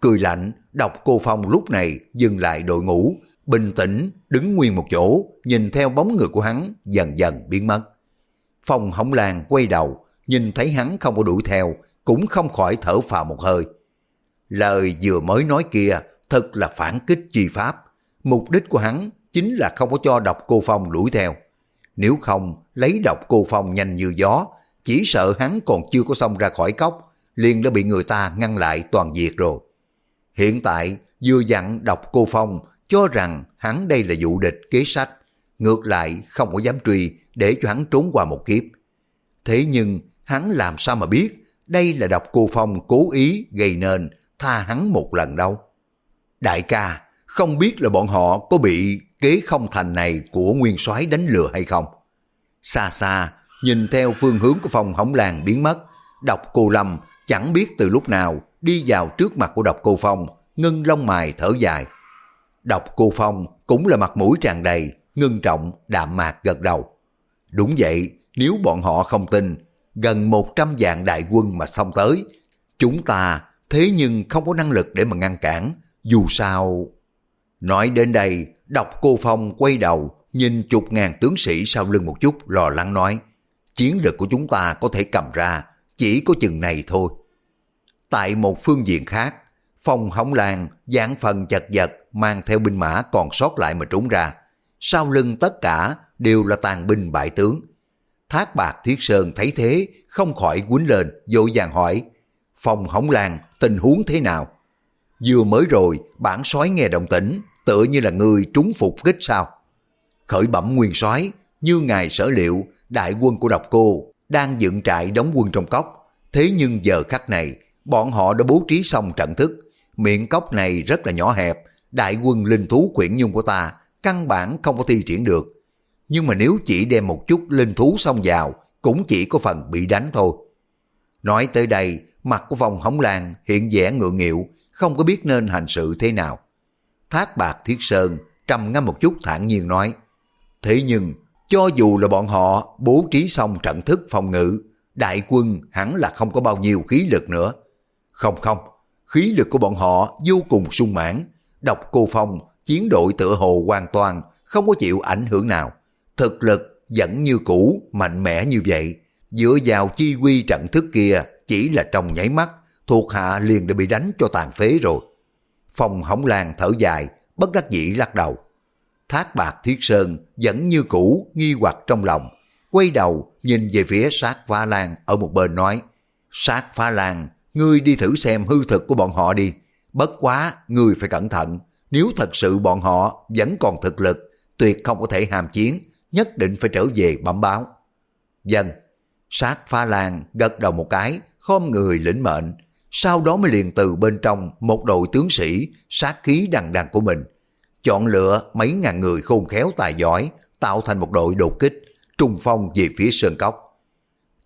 Cười lạnh, đọc cô Phong lúc này dừng lại đội ngũ, bình tĩnh đứng nguyên một chỗ, nhìn theo bóng người của hắn dần dần biến mất. Phong hỏng làng quay đầu, nhìn thấy hắn không có đuổi theo, cũng không khỏi thở phào một hơi. Lời vừa mới nói kia thật là phản kích chi pháp. Mục đích của hắn chính là không có cho độc cô Phong đuổi theo. Nếu không, lấy độc cô Phong nhanh như gió, chỉ sợ hắn còn chưa có xong ra khỏi cốc, liền đã bị người ta ngăn lại toàn diệt rồi. Hiện tại, vừa dặn độc cô Phong cho rằng hắn đây là vụ địch kế sách, ngược lại không có dám truy để cho hắn trốn qua một kiếp. Thế nhưng, hắn làm sao mà biết đây là độc cô Phong cố ý gây nên tha hắn một lần đâu. Đại ca, không biết là bọn họ có bị kế không thành này của nguyên soái đánh lừa hay không? Xa xa, nhìn theo phương hướng của phòng hỏng làng biến mất, độc cô Lâm chẳng biết từ lúc nào đi vào trước mặt của độc cô Phong, ngưng lông mài thở dài. Độc cô Phong cũng là mặt mũi tràn đầy, ngưng trọng, đạm mạc gật đầu. Đúng vậy, nếu bọn họ không tin, gần 100 vạn đại quân mà xong tới, chúng ta thế nhưng không có năng lực để mà ngăn cản, dù sao... Nói đến đây, đọc cô Phong quay đầu, nhìn chục ngàn tướng sĩ sau lưng một chút, lo lắng nói, chiến lược của chúng ta có thể cầm ra, chỉ có chừng này thôi. Tại một phương diện khác, Phong hỏng làng, giảng phần chật vật, mang theo binh mã còn sót lại mà trốn ra. Sau lưng tất cả đều là tàn binh bại tướng. Thác bạc Thiết Sơn thấy thế, không khỏi quýnh lên, dội vàng hỏi, Phong hỏng làng, tình huống thế nào? Vừa mới rồi, bản sói nghe động tĩnh, tựa như là người trúng phục kích sao? Khởi bẩm nguyên sói như ngài sở liệu, đại quân của độc cô đang dựng trại đóng quân trong cốc. Thế nhưng giờ khắc này, bọn họ đã bố trí xong trận thức. Miệng cốc này rất là nhỏ hẹp, đại quân linh thú quyển nhung của ta căn bản không có thi triển được. Nhưng mà nếu chỉ đem một chút linh thú xông vào, cũng chỉ có phần bị đánh thôi. Nói tới đây, mặt của vòng hóng lan hiện vẻ ngượng nghịu, không có biết nên hành sự thế nào. Thác bạc thiết sơn trầm ngâm một chút thản nhiên nói, thế nhưng cho dù là bọn họ bố trí xong trận thức phòng ngự, đại quân hẳn là không có bao nhiêu khí lực nữa. Không không, khí lực của bọn họ vô cùng sung mãn, độc cô phong, chiến đội tựa hồ hoàn toàn không có chịu ảnh hưởng nào. Thực lực vẫn như cũ, mạnh mẽ như vậy, dựa vào chi quy trận thức kia chỉ là trong nháy mắt, thuộc hạ liền đã bị đánh cho tàn phế rồi. phòng hỏng lan thở dài, bất đắc dĩ lắc đầu. Thác bạc thiết sơn vẫn như cũ nghi hoặc trong lòng, quay đầu nhìn về phía sát pha lan ở một bên nói, sát pha lan, ngươi đi thử xem hư thực của bọn họ đi, bất quá ngươi phải cẩn thận, nếu thật sự bọn họ vẫn còn thực lực, tuyệt không có thể hàm chiến, nhất định phải trở về bẩm báo. Dân, sát pha lan gật đầu một cái, khom người lĩnh mệnh, sau đó mới liền từ bên trong một đội tướng sĩ sát khí đằng đằng của mình, chọn lựa mấy ngàn người khôn khéo tài giỏi, tạo thành một đội đột kích, trùng phong về phía sơn cốc.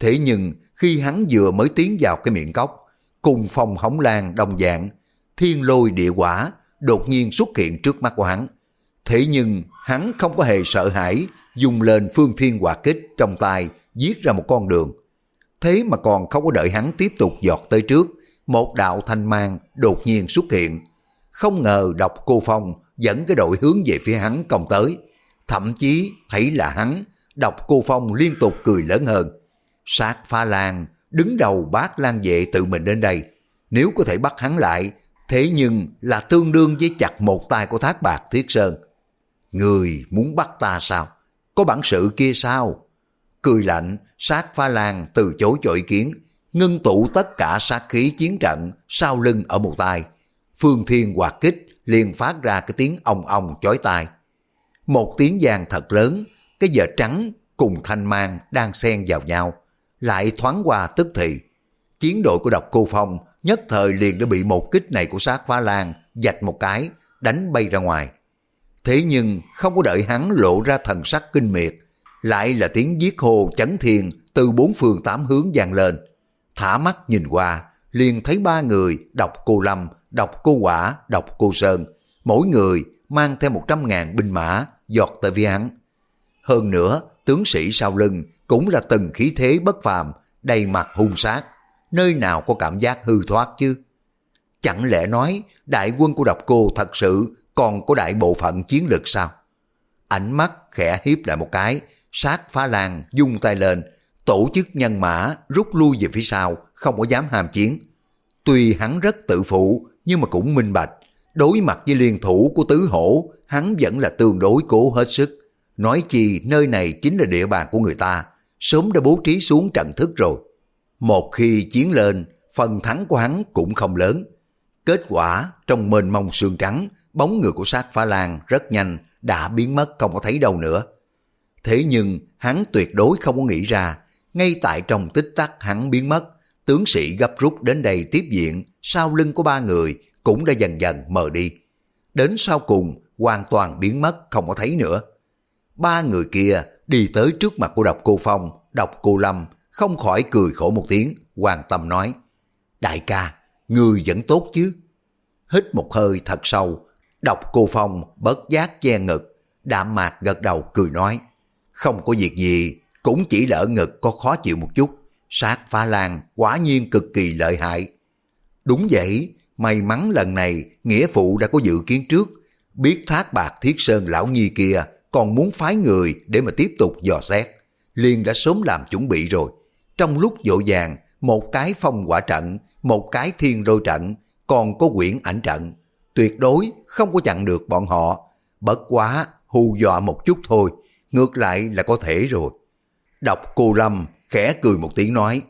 Thế nhưng khi hắn vừa mới tiến vào cái miệng cốc, cùng phong hóng lan đồng dạng, thiên lôi địa quả đột nhiên xuất hiện trước mắt của hắn. Thế nhưng hắn không có hề sợ hãi, dùng lên phương thiên hỏa kích trong tay, giết ra một con đường. Thế mà còn không có đợi hắn tiếp tục giọt tới trước, một đạo thanh mang đột nhiên xuất hiện. Không ngờ độc cô Phong dẫn cái đội hướng về phía hắn công tới. Thậm chí thấy là hắn, độc cô Phong liên tục cười lớn hơn. Sát pha lan, đứng đầu bác lan vệ tự mình đến đây. Nếu có thể bắt hắn lại, Thế nhưng là tương đương với chặt một tay của thác bạc thiết sơn. Người muốn bắt ta sao? Có bản sự kia sao? Cười lạnh, sát pha lan từ chối cho ý kiến, ngưng tụ tất cả sát khí chiến trận sau lưng ở một tay. Phương Thiên hoạt kích liền phát ra cái tiếng ong ong chói tai. Một tiếng vang thật lớn, cái giờ trắng cùng thanh mang đang xen vào nhau, lại thoáng qua tức thì. Chiến đội của độc cô Phong nhất thời liền đã bị một kích này của sát phá lan dạch một cái, đánh bay ra ngoài. Thế nhưng không có đợi hắn lộ ra thần sắc kinh miệt, lại là tiếng giết hồ chấn thiên từ bốn phương tám hướng vang lên. Thả mắt nhìn qua, liền thấy ba người đọc cô Lâm, đọc cô Quả, đọc cô Sơn, mỗi người mang theo một trăm ngàn binh mã giọt tới với hắn. Hơn nữa, tướng sĩ sau lưng cũng là từng khí thế bất phàm, đầy mặt hung sát, nơi nào có cảm giác hư thoát chứ? Chẳng lẽ nói đại quân của độc cô thật sự còn có đại bộ phận chiến lực sao? Ánh mắt khẽ hiếp lại một cái, sát phá lan dung tay lên, tổ chức nhân mã rút lui về phía sau, không có dám hàm chiến. Tuy hắn rất tự phụ, nhưng mà cũng minh bạch, đối mặt với liên thủ của tứ hổ, hắn vẫn là tương đối cố hết sức. Nói chi nơi này chính là địa bàn của người ta, sớm đã bố trí xuống trận thức rồi. Một khi chiến lên, phần thắng của hắn cũng không lớn. Kết quả, trong mênh mông sương trắng, bóng người của sát pha lan rất nhanh đã biến mất không có thấy đâu nữa. Thế nhưng hắn tuyệt đối không có nghĩ ra, ngay tại trong tích tắc hắn biến mất, tướng sĩ gấp rút đến đây tiếp diện, sau lưng của ba người cũng đã dần dần mờ đi. Đến sau cùng, hoàn toàn biến mất không có thấy nữa. Ba người kia đi tới trước mặt của độc cô Phong, độc cô Lâm, không khỏi cười khổ một tiếng, quan tâm nói, Đại ca, người vẫn tốt chứ? Hít một hơi thật sâu, độc cô Phong bớt giác che ngực, đạm mạc gật đầu cười nói, không có việc gì, cũng chỉ lỡ ngực có khó chịu một chút, sát phá lan quả nhiên cực kỳ lợi hại. Đúng vậy, may mắn lần này nghĩa phụ đã có dự kiến trước, biết thác bạc thiết sơn lão nhi kia còn muốn phái người để mà tiếp tục dò xét, liền đã sớm làm chuẩn bị rồi. Trong lúc dội vàng một cái phong quả trận, một cái thiên đôi trận, còn có quyển ảnh trận. Tuyệt đối không có chặn được bọn họ. Bất quá, hù dọa một chút thôi, ngược lại là có thể rồi. Đọc cô Lâm khẽ cười một tiếng nói,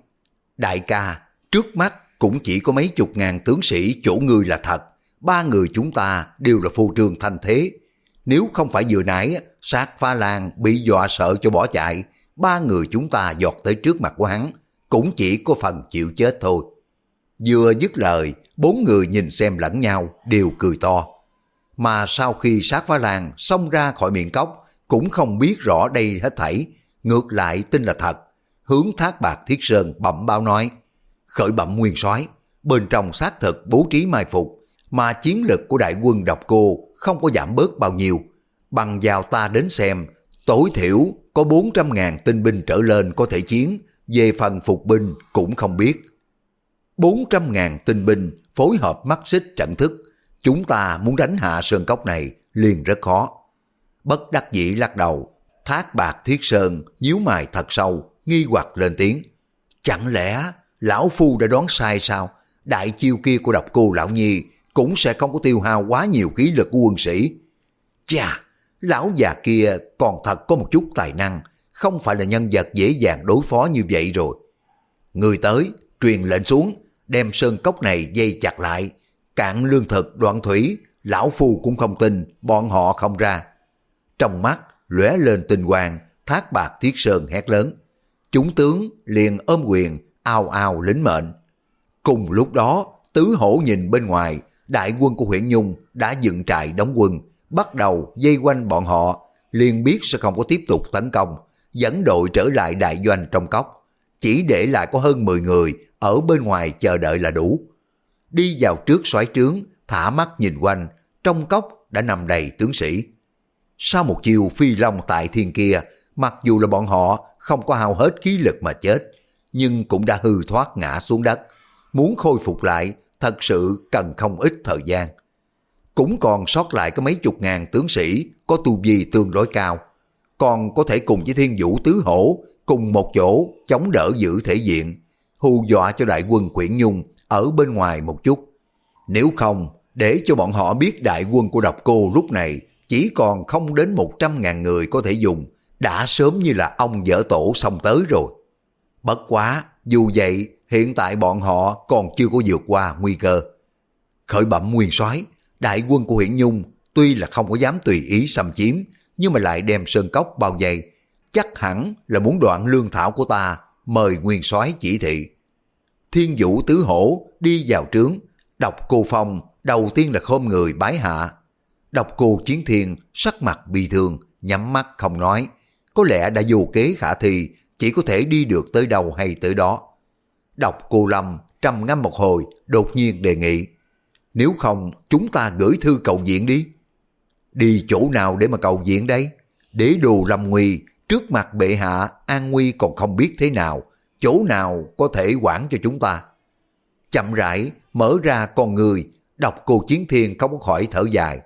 Đại ca, trước mắt cũng chỉ có mấy chục ngàn tướng sĩ chỗ người là thật. Ba người chúng ta đều là phù trương thanh thế. Nếu không phải vừa nãy, sát pha lan bị dọa sợ cho bỏ chạy, ba người chúng ta giọt tới trước mặt của hắn, cũng chỉ có phần chịu chết thôi. Vừa dứt lời, bốn người nhìn xem lẫn nhau đều cười to. Mà sau khi sát phá lan xông ra khỏi miệng cốc, cũng không biết rõ đây hết thảy, ngược lại tin là thật. Hướng thác bạc thiết sơn bẩm bao nói, khởi bẩm nguyên soái bên trong xác thực bố trí mai phục, mà chiến lực của đại quân độc cô không có giảm bớt bao nhiêu. Bằng vào ta đến xem, tối thiểu có 400.000 tinh binh trở lên có thể chiến, về phần phục binh cũng không biết. 400.000 tinh binh phối hợp mắt xích trận thức, chúng ta muốn đánh hạ sơn cốc này liền rất khó. Bất đắc dĩ lắc đầu, thác bạc thiết sơn nhíu mày thật sâu, nghi hoặc lên tiếng. Chẳng lẽ lão phu đã đoán sai sao? Đại chiêu kia của độc cô lão nhi cũng sẽ không có tiêu hao quá nhiều khí lực của quân sĩ. Chà, lão già kia còn thật có một chút tài năng, không phải là nhân vật dễ dàng đối phó như vậy rồi. Người tới, truyền lệnh xuống, đem sơn cốc này dây chặt lại, cạn lương thực đoạn thủy, lão phu cũng không tin, bọn họ không ra. Trong mắt, lóe lên tinh quang, thác bạc thiết sơn hét lớn. Chúng tướng liền ôm quyền, ao ao lính mệnh. Cùng lúc đó, tứ hổ nhìn bên ngoài, đại quân của huyện Nhung đã dựng trại đóng quân, bắt đầu dây quanh bọn họ, liền biết sẽ không có tiếp tục tấn công, dẫn đội trở lại đại doanh trong cốc. Chỉ để lại có hơn 10 người ở bên ngoài chờ đợi là đủ. Đi vào trước xoáy trướng, thả mắt nhìn quanh, trong cốc đã nằm đầy tướng sĩ. Sau một chiều phi long tại thiên kia, mặc dù là bọn họ không có hao hết khí lực mà chết, nhưng cũng đã hư thoát ngã xuống đất. Muốn khôi phục lại, thật sự cần không ít thời gian. Cũng còn sót lại có mấy chục ngàn tướng sĩ có tu vi tương đối cao, còn có thể cùng với thiên vũ tứ hổ cùng một chỗ chống đỡ giữ thể diện, hù dọa cho đại quân quyển nhung ở bên ngoài một chút. Nếu không, để cho bọn họ biết đại quân của độc cô lúc này chỉ còn không đến 100.000 người có thể dùng, đã sớm như là ông dở tổ xong tới rồi. Bất quá, dù vậy, hiện tại bọn họ còn chưa có vượt qua nguy cơ. Khởi bẩm nguyên soái đại quân của huyện Nhung tuy là không có dám tùy ý xâm chiếm, nhưng mà lại đem sơn cốc bao vây, chắc hẳn là muốn đoạn lương thảo của ta, mời nguyên soái chỉ thị. Thiên vũ tứ hổ đi vào trướng, đọc cô phong đầu tiên là khom người bái hạ. Đọc cô chiến thiên sắc mặt bi thương, nhắm mắt không nói, có lẽ đã vô kế khả thi, chỉ có thể đi được tới đâu hay tới đó. Đọc cô Lâm trầm ngâm một hồi, đột nhiên đề nghị, nếu không chúng ta gửi thư cầu diện đi. Đi chỗ nào để mà cầu diện đây? Đế đồ lâm nguy, trước mặt bệ hạ an nguy còn không biết thế nào, chỗ nào có thể quản cho chúng ta. Chậm rãi mở ra con người, đọc cô chiến thiên không khỏi thở dài.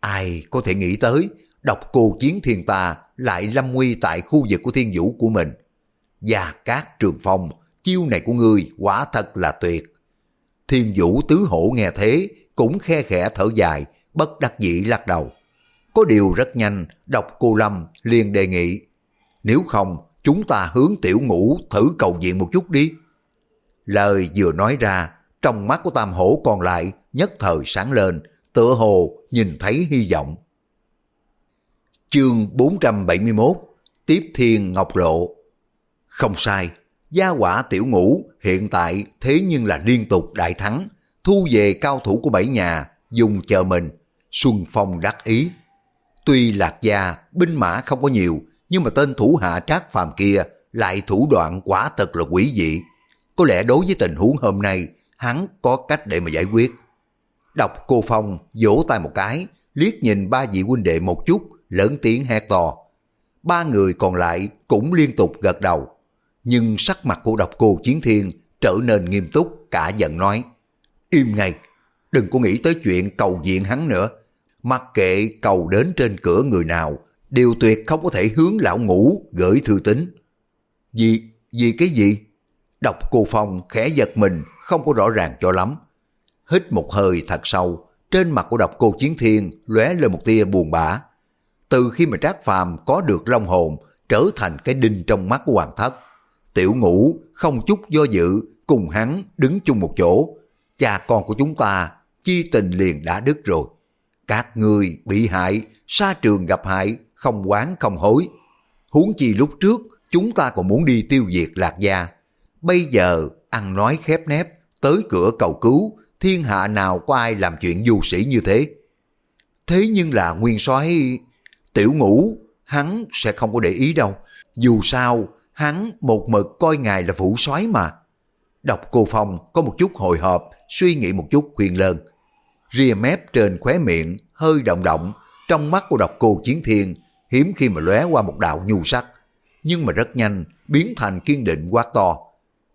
Ai có thể nghĩ tới, đọc cô chiến thiên ta lại lâm nguy tại khu vực của thiên vũ của mình. Và các trường phong, chiêu này của ngươi quả thật là tuyệt. Thiên vũ tứ hổ nghe thế, cũng khe khẽ thở dài, bất đắc dĩ lắc đầu. Có điều rất nhanh, đọc cô Lâm liền đề nghị, nếu không chúng ta hướng tiểu ngũ thử cầu diện một chút đi. Lời vừa nói ra, trong mắt của tam hổ còn lại nhất thời sáng lên, tựa hồ nhìn thấy hy vọng. Chương 471 Tiếp Thiên Ngọc Lộ Không sai, gia quả tiểu ngũ hiện tại thế nhưng là liên tục đại thắng, thu về cao thủ của bảy nhà, dùng chờ mình, Xuân Phong đắc ý. Tuy lạc gia, binh mã không có nhiều, nhưng mà tên thủ hạ trác phàm kia lại thủ đoạn quả thật là quỷ dị. Có lẽ đối với tình huống hôm nay, hắn có cách để mà giải quyết. Đọc cô Phong vỗ tay một cái, liếc nhìn ba vị huynh đệ một chút, lớn tiếng hét to. Ba người còn lại cũng liên tục gật đầu. Nhưng sắc mặt của độc cô Chiến Thiên trở nên nghiêm túc, cả giận nói. Im ngay, đừng có nghĩ tới chuyện cầu diện hắn nữa. Mặc kệ cầu đến trên cửa người nào, đều tuyệt không có thể hướng lão ngủ gửi thư tín. Vì, vì cái gì? Đọc cô Phong khẽ giật mình, không có rõ ràng cho lắm. Hít một hơi thật sâu, trên mặt của độc cô Chiến Thiên lóe lên một tia buồn bã. Từ khi mà Trác Phàm có được long hồn, trở thành cái đinh trong mắt của Hoàng Thất. Tiểu ngũ không chút do dự, cùng hắn đứng chung một chỗ. Cha con của chúng ta, chi tình liền đã đứt rồi. Các người bị hại, xa trường gặp hại, không quán không hối. Huống chi lúc trước, chúng ta còn muốn đi tiêu diệt lạc gia. Bây giờ, ăn nói khép nép, tới cửa cầu cứu, thiên hạ nào có ai làm chuyện du sĩ như thế. Thế nhưng là nguyên soái tiểu ngũ, hắn sẽ không có để ý đâu. Dù sao, hắn một mực coi ngài là phủ soái mà. Đọc cô Phong có một chút hồi hộp, suy nghĩ một chút khuyên lơn. rìa mép trên khóe miệng, hơi động động, trong mắt của độc cô chiến thiên, hiếm khi mà lóe qua một đạo nhu sắc. Nhưng mà rất nhanh, biến thành kiên định quát to.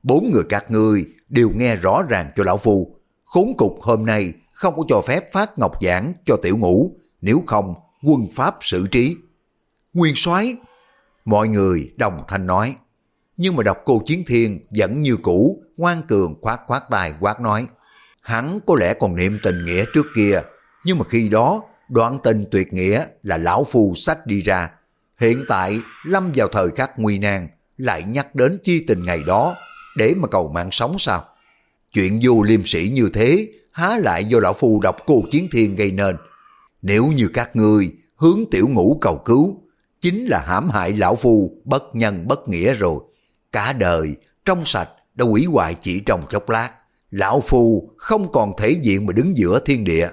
Bốn người các ngươi đều nghe rõ ràng cho lão phu. Khốn cục hôm nay không có cho phép phát ngọc giảng cho tiểu ngũ, nếu không quân pháp xử trí. Nguyên soái Mọi người đồng thanh nói. Nhưng mà đọc cô Chiến Thiên vẫn như cũ, ngoan cường khoát khoát tài quát nói. Hắn có lẽ còn niệm tình nghĩa trước kia, nhưng mà khi đó đoạn tình tuyệt nghĩa là lão phu sách đi ra. Hiện tại lâm vào thời khắc nguy nan, lại nhắc đến chi tình ngày đó để mà cầu mạng sống sao? Chuyện vô liêm sĩ như thế, há lại do lão phu đọc cô chiến thiên gây nên. Nếu như các ngươi hướng tiểu ngũ cầu cứu, chính là hãm hại lão phu bất nhân bất nghĩa rồi. Cả đời trong sạch đã hủy hoại chỉ trong chốc lát. Lão phu không còn thể diện mà đứng giữa thiên địa.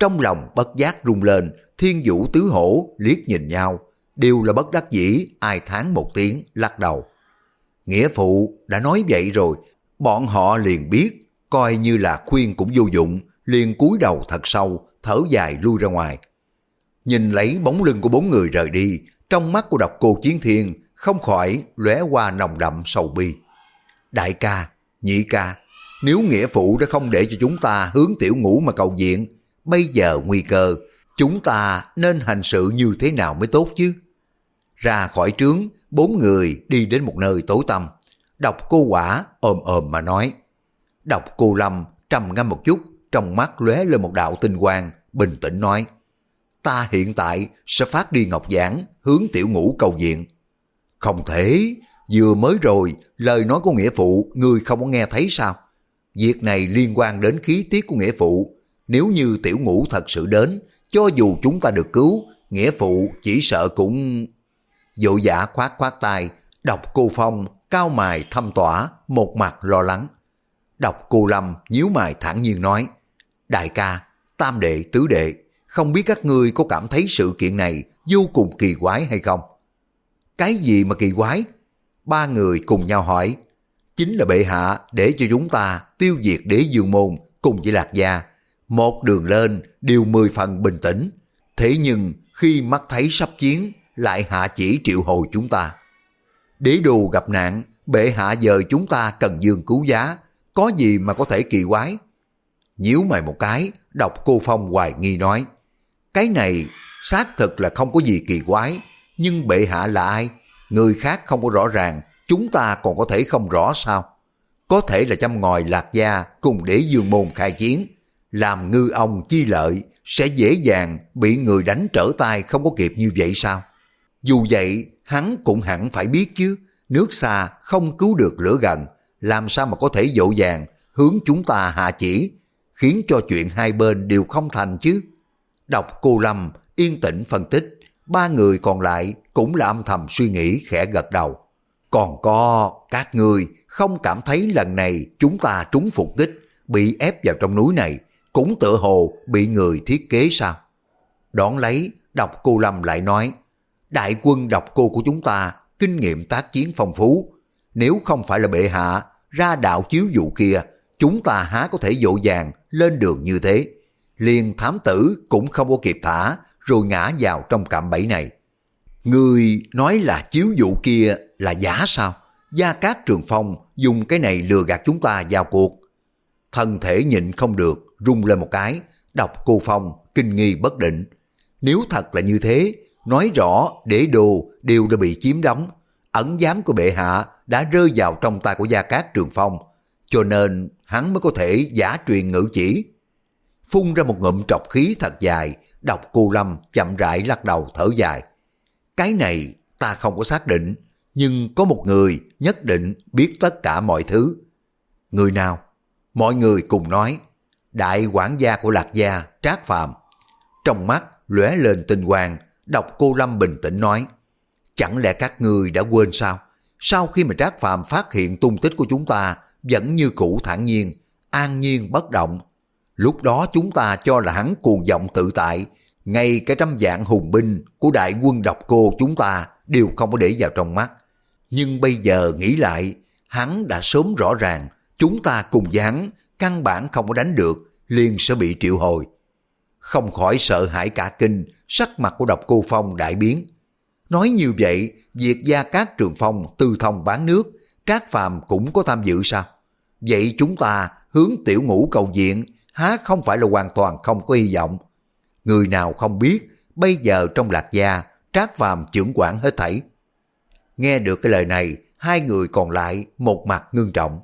Trong lòng bất giác rung lên, thiên vũ tứ hổ liếc nhìn nhau, đều là bất đắc dĩ, ai tháng một tiếng, lắc đầu. Nghĩa phụ đã nói vậy rồi, bọn họ liền biết, coi như là khuyên cũng vô dụng, liền cúi đầu thật sâu, thở dài lui ra ngoài. Nhìn lấy bóng lưng của bốn người rời đi, trong mắt của độc cô Chiến Thiên không khỏi lóe qua nồng đậm sầu bi. Đại ca, nhị ca, nếu nghĩa phụ đã không để cho chúng ta hướng tiểu ngũ mà cầu diện, bây giờ nguy cơ, chúng ta nên hành sự như thế nào mới tốt chứ? Ra khỏi trướng, bốn người đi đến một nơi tối tăm. Đọc cô quả ồm ồm mà nói. Đọc cô Lâm trầm ngâm một chút, trong mắt lóe lên một đạo tinh quang, bình tĩnh nói. Ta hiện tại sẽ phát đi ngọc giảng, hướng tiểu ngũ cầu diện. Không thể, vừa mới rồi, lời nói của nghĩa phụ, người không có nghe thấy sao? Việc này liên quan đến khí tiết của nghĩa phụ. Nếu như tiểu ngũ thật sự đến, cho dù chúng ta được cứu, nghĩa phụ chỉ sợ cũng... Dụ giả khoát khoát tay, đọc cô Phong, cao mài thâm tỏa, một mặt lo lắng. Đọc cô Lâm nhíu mày thản nhiên nói, Đại ca, tam đệ, tứ đệ, không biết các ngươi có cảm thấy sự kiện này vô cùng kỳ quái hay không? Cái gì mà kỳ quái? Ba người cùng nhau hỏi. Chính là bệ hạ để cho chúng ta tiêu diệt đế dương môn cùng với lạc gia. Một đường lên đều mười phần bình tĩnh. Thế nhưng khi mắt thấy sắp chiến lại hạ chỉ triệu hồi chúng ta. Đế đồ gặp nạn, bệ hạ giờ chúng ta cần dương cứu giá, có gì mà có thể kỳ quái? Nhíu mày một cái, đọc cô Phong hoài nghi nói. Cái này xác thực là không có gì kỳ quái, nhưng bệ hạ là ai? Người khác không có rõ ràng, chúng ta còn có thể không rõ sao? Có thể là chăm ngòi lạc gia cùng đế dương môn khai chiến, làm ngư ông chi lợi sẽ dễ dàng bị người đánh trở tay không có kịp như vậy sao? Dù vậy, hắn cũng hẳn phải biết chứ, nước xa không cứu được lửa gần, làm sao mà có thể dỗ dàng hướng chúng ta hạ chỉ, khiến cho chuyện hai bên đều không thành chứ. Đọc cô Lâm yên tĩnh phân tích, ba người còn lại cũng là âm thầm suy nghĩ khẽ gật đầu. Còn có các người không cảm thấy lần này chúng ta trúng phục kích, bị ép vào trong núi này, cũng tựa hồ bị người thiết kế sao? Đón lấy, đọc cô Lâm lại nói, đại quân độc cô của chúng ta kinh nghiệm tác chiến phong phú. Nếu không phải là bệ hạ ra đạo chiếu dụ kia, chúng ta há có thể dỗ dàng lên đường như thế. Liền thám tử cũng không có kịp thả, rồi ngã vào trong cạm bẫy này. Người nói là chiếu dụ kia là giả sao? Gia Cát Trường Phong dùng cái này lừa gạt chúng ta vào cuộc. Thân thể nhịn không được, rung lên một cái, đọc cô Phong, kinh nghi bất định. Nếu thật là như thế, nói rõ để đồ đều đã bị chiếm đóng. Ẩn giám của bệ hạ đã rơi vào trong tay của Gia Cát Trường Phong, cho nên hắn mới có thể giả truyền ngữ chỉ. Phun ra một ngụm trọc khí thật dài, đọc cô Lâm chậm rãi lắc đầu thở dài. Cái này ta không có xác định, nhưng có một người nhất định biết tất cả mọi thứ. Người nào? Mọi người cùng nói, đại quản gia của Lạc Gia, Trác Phạm. Trong mắt lóe lên tinh quang, đọc cô Lâm bình tĩnh nói, chẳng lẽ các người đã quên sao? Sau khi mà Trác Phạm phát hiện tung tích của chúng ta, vẫn như cũ thản nhiên, an nhiên bất động. Lúc đó chúng ta cho là hắn cuồng vọng tự tại, ngay cái trăm dạng hùng binh của đại quân độc cô chúng ta đều không có để vào trong mắt. Nhưng bây giờ nghĩ lại, hắn đã sớm rõ ràng, chúng ta cùng với hắn căn bản không có đánh được, liền sẽ bị triệu hồi. Không khỏi sợ hãi cả kinh, sắc mặt của độc cô Phong đại biến. Nói như vậy, việc gia cát trường phong tư thông bán nước, Trác Phàm cũng có tham dự sao? Vậy chúng ta hướng tiểu ngũ cầu diện, há không phải là hoàn toàn không có hy vọng. Người nào không biết, bây giờ trong lạc gia, Trác Phàm trưởng quản hết thảy. Nghe được cái lời này, hai người còn lại một mặt ngưng trọng.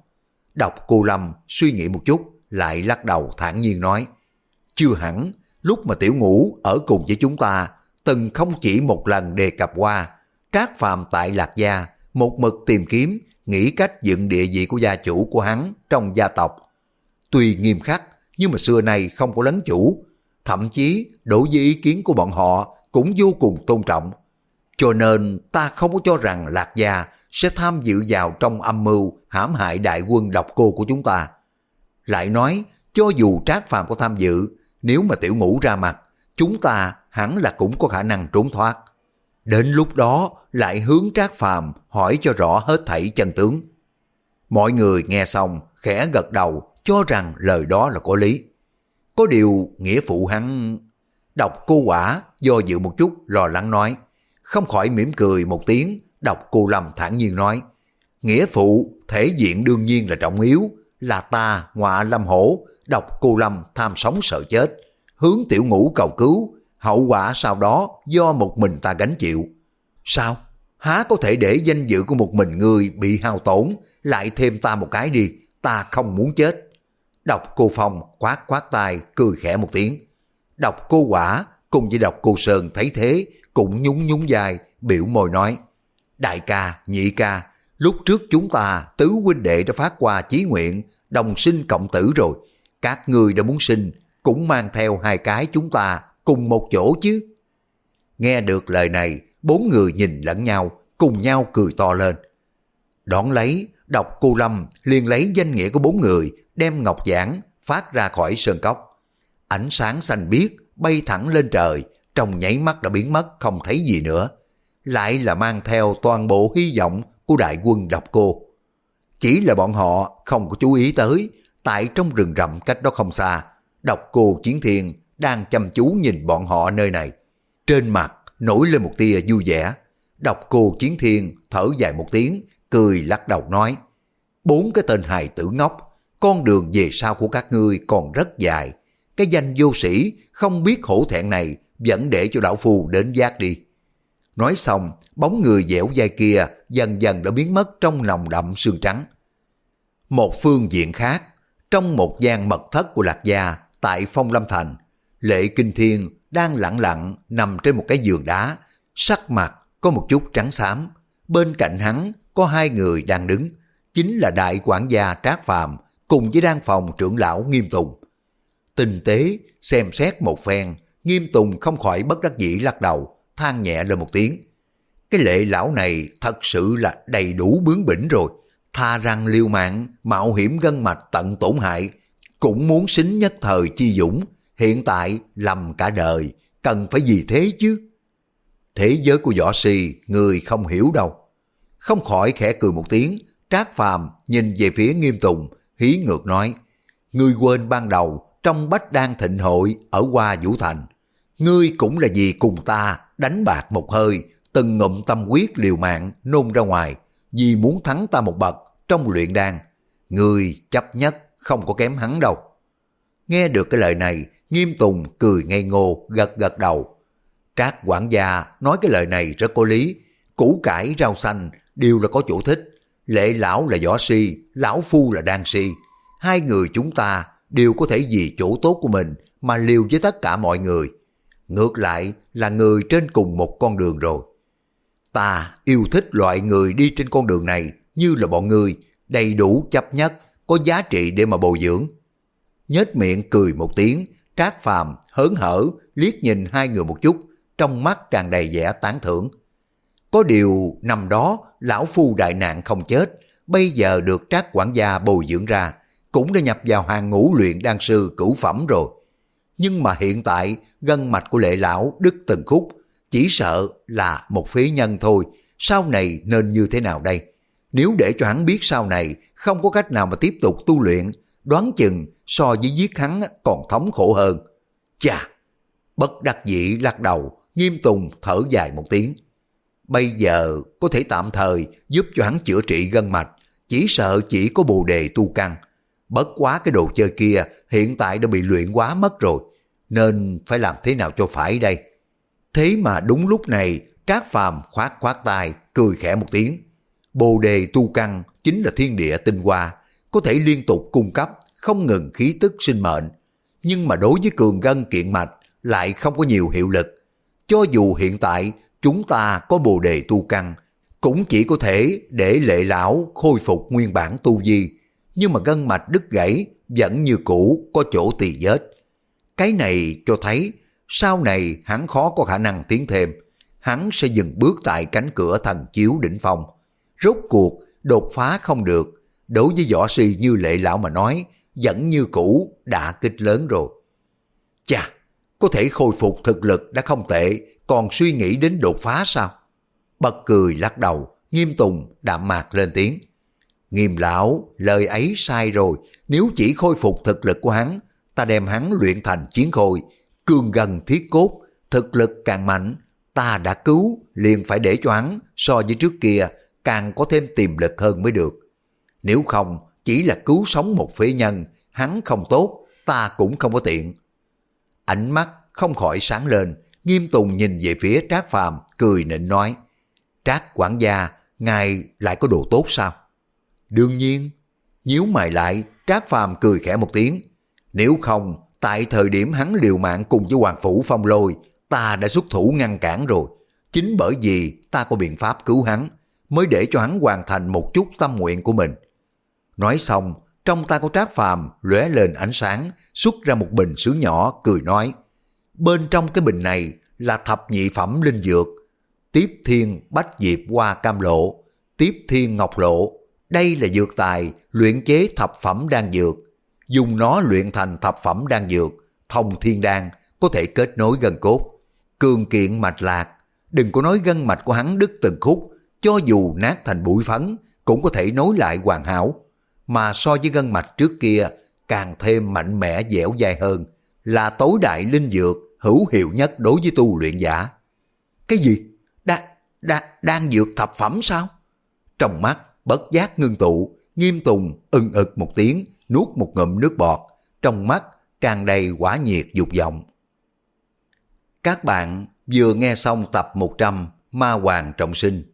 Đọc cô Lâm suy nghĩ một chút, lại lắc đầu thản nhiên nói. Chưa hẳn, lúc mà tiểu ngũ ở cùng với chúng ta, từng không chỉ một lần đề cập qua, Trác Phàm tại Lạc Gia, một mực tìm kiếm, nghĩ cách dựng địa vị của gia chủ của hắn trong gia tộc. Tuy nghiêm khắc, nhưng mà xưa nay không có lấn chủ, thậm chí đối với ý kiến của bọn họ cũng vô cùng tôn trọng. Cho nên ta không có cho rằng Lạc Gia sẽ tham dự vào trong âm mưu hãm hại đại quân độc cô của chúng ta. Lại nói, cho dù Trác Phàm có tham dự, nếu mà tiểu ngũ ra mặt, chúng ta hẳn là cũng có khả năng trốn thoát. Đến lúc đó lại hướng Trác Phàm hỏi cho rõ hết thảy chân tướng. Mọi người nghe xong khẽ gật đầu cho rằng lời đó là có lý. Có điều nghĩa phụ hắn... Đọc cô quả do dự một chút lo lắng nói. Không khỏi mỉm cười một tiếng, đọc cô lầm thản nhiên nói. Nghĩa phụ, thể diện đương nhiên là trọng yếu, là ta, ngọa lâm hổ, đọc cô Lâm tham sống sợ chết, hướng tiểu ngũ cầu cứu, hậu quả sau đó do một mình ta gánh chịu. Sao? Há có thể để danh dự của một mình người bị hao tổn, lại thêm ta một cái đi, ta không muốn chết. Độc cô Phong quát quát tay cười khẽ một tiếng. Độc cô quả cùng với độc cô Sơn thấy thế cũng nhún nhún dài biểu môi nói Đại ca, nhị ca, lúc trước chúng ta tứ huynh đệ đã phát qua chí nguyện đồng sinh cộng tử rồi. Các người đã muốn sinh cũng mang theo hai cái chúng ta cùng một chỗ chứ. Nghe được lời này, bốn người nhìn lẫn nhau, cùng nhau cười to lên. Đón lấy, đọc cô Lâm liền lấy danh nghĩa của bốn người, đem ngọc giảng phát ra khỏi sơn cốc. Ánh sáng xanh biếc bay thẳng lên trời, trong nháy mắt đã biến mất không thấy gì nữa. Lại là mang theo toàn bộ hy vọng của đại quân độc cô. Chỉ là bọn họ không có chú ý tới, tại trong rừng rậm cách đó không xa, độc cô chiến thiên đang chăm chú nhìn bọn họ nơi này. Trên mặt nổi lên một tia vui vẻ. Độc cô chiến thiên thở dài một tiếng, cười lắc đầu nói. Bốn cái tên hài tử ngốc, con đường về sau của các ngươi còn rất dài. Cái danh vô sĩ không biết hổ thẹn này vẫn để cho đạo phù đến giác đi. Nói xong, bóng người dẻo dai kia dần dần đã biến mất trong lòng đậm sương trắng. Một phương diện khác, trong một gian mật thất của Lạc Gia tại Phong Lâm Thành, Lệ Kinh Thiên đang lặng lặng nằm trên một cái giường đá, sắc mặt có một chút trắng xám. Bên cạnh hắn có hai người đang đứng, chính là đại quản gia Trác Phàm cùng với đan phòng trưởng lão Nghiêm Tùng. Tinh tế xem xét một phen, Nghiêm Tùng không khỏi bất đắc dĩ lắc đầu, than nhẹ lên một tiếng. Cái lệ lão này thật sự là đầy đủ bướng bỉnh rồi, tha rằng liều mạng, mạo hiểm gân mạch tận tổn hại, cũng muốn xính nhất thời chi dũng, hiện tại lầm cả đời, cần phải gì thế chứ? Thế giới của võ si, người không hiểu đâu. Không khỏi khẽ cười một tiếng, Trác Phàm nhìn về phía Nghiêm Tùng, hí ngược nói, Ngươi quên ban đầu trong Bách Đan Thịnh Hội ở qua Vũ Thành, ngươi cũng là vì cùng ta đánh bạc một hơi, từng ngụm tâm quyết liều mạng nôn ra ngoài, vì muốn thắng ta một bậc trong luyện đan. người chấp nhất không có kém hắn đâu. Nghe được cái lời này, Nghiêm Tùng cười ngây ngô, gật gật đầu. Trác quản gia nói cái lời này rất có lý, củ cải rau xanh đều là có chỗ thích. Lệ lão là võ si, lão phu là đan si. Hai người chúng ta đều có thể vì chỗ tốt của mình mà liều với tất cả mọi người. Ngược lại là người trên cùng một con đường rồi. Ta yêu thích loại người đi trên con đường này như là bọn người, đầy đủ chấp nhất, có giá trị để mà bồi dưỡng. Nhết miệng cười một tiếng, trác phàm, hớn hở, liếc nhìn hai người một chút, trong mắt tràn đầy vẻ tán thưởng. Có điều năm đó, lão phu đại nạn không chết, bây giờ được trác quản gia bồi dưỡng ra, cũng đã nhập vào hàng ngũ luyện đan sư cửu phẩm rồi. Nhưng mà hiện tại, gân mạch của lệ lão đứt từng khúc, chỉ sợ là một phế nhân thôi, sau này nên như thế nào đây? Nếu để cho hắn biết sau này không có cách nào mà tiếp tục tu luyện, đoán chừng so với giết hắn còn thống khổ hơn. Chà! Bất đắc dĩ lắc đầu, nghiêm tùng thở dài một tiếng. Bây giờ có thể tạm thời giúp cho hắn chữa trị gân mạch, chỉ sợ chỉ có bồ đề tu căn. Bất quá cái đồ chơi kia hiện tại đã bị luyện quá mất rồi, nên phải làm thế nào cho phải đây? Thế mà đúng lúc này, Trác Phàm khoát khoát tay, cười khẽ một tiếng. Bồ đề tu căn chính là thiên địa tinh hoa, có thể liên tục cung cấp, không ngừng khí tức sinh mệnh. Nhưng mà đối với cường gân kiện mạch lại không có nhiều hiệu lực. Cho dù hiện tại chúng ta có bồ đề tu căn, cũng chỉ có thể để lệ lão khôi phục nguyên bản tu di nhưng mà gân mạch đứt gãy vẫn như cũ có chỗ tỳ vết. Cái này cho thấy sau này hắn khó có khả năng tiến thêm, hắn sẽ dừng bước tại cánh cửa thần chiếu đỉnh phong. Rốt cuộc đột phá không được, đối với võ sư như lệ lão mà nói, vẫn như cũ đã kích lớn rồi. Chà, có thể khôi phục thực lực đã không tệ, còn suy nghĩ đến đột phá sao? Bật cười lắc đầu, nghiêm tùng đạm mạc lên tiếng. Nghiêm lão, lời ấy sai rồi, nếu chỉ khôi phục thực lực của hắn, ta đem hắn luyện thành chiến khôi, cường gần thiết cốt, thực lực càng mạnh, ta đã cứu, liền phải để cho hắn so với trước kia càng có thêm tiềm lực hơn mới được. Nếu không, chỉ là cứu sống một phế nhân, hắn không tốt, ta cũng không có tiện. Ánh mắt không khỏi sáng lên, nghiêm tùng nhìn về phía Trác Phàm cười nịnh nói, Trác quản gia, ngài lại có đồ tốt sao? Đương nhiên, nhíu mày lại, Trác Phàm cười khẽ một tiếng. Nếu không, tại thời điểm hắn liều mạng cùng với Hoàng Phủ Phong Lôi, ta đã xuất thủ ngăn cản rồi. Chính bởi vì ta có biện pháp cứu hắn, mới để cho hắn hoàn thành một chút tâm nguyện của mình. Nói xong, trong tay của Trác Phàm lóe lên ánh sáng, xuất ra một bình sứ nhỏ, cười nói. Bên trong cái bình này là thập nhị phẩm linh dược, tiếp thiên bách diệp hoa cam lộ, tiếp thiên ngọc lộ. Đây là dược tài luyện chế thập phẩm đan dược. Dùng nó luyện thành thập phẩm đan dược, thông thiên đan, có thể kết nối gân cốt. Cường kiện mạch lạc, đừng có nói gân mạch của hắn đứt từng khúc, cho dù nát thành bụi phấn, cũng có thể nối lại hoàn hảo. Mà so với gân mạch trước kia, càng thêm mạnh mẽ dẻo dai hơn, là tối đại linh dược hữu hiệu nhất đối với tu luyện giả. Cái gì? Đa, đa, đang dược thập phẩm sao? Trong mắt, bất giác ngưng tụ, nghiêm tùng ưng ực một tiếng, nuốt một ngụm nước bọt, trong mắt tràn đầy quả nhiệt dục vọng. Các bạn vừa nghe xong tập 100 Ma Hoàng Trọng Sinh.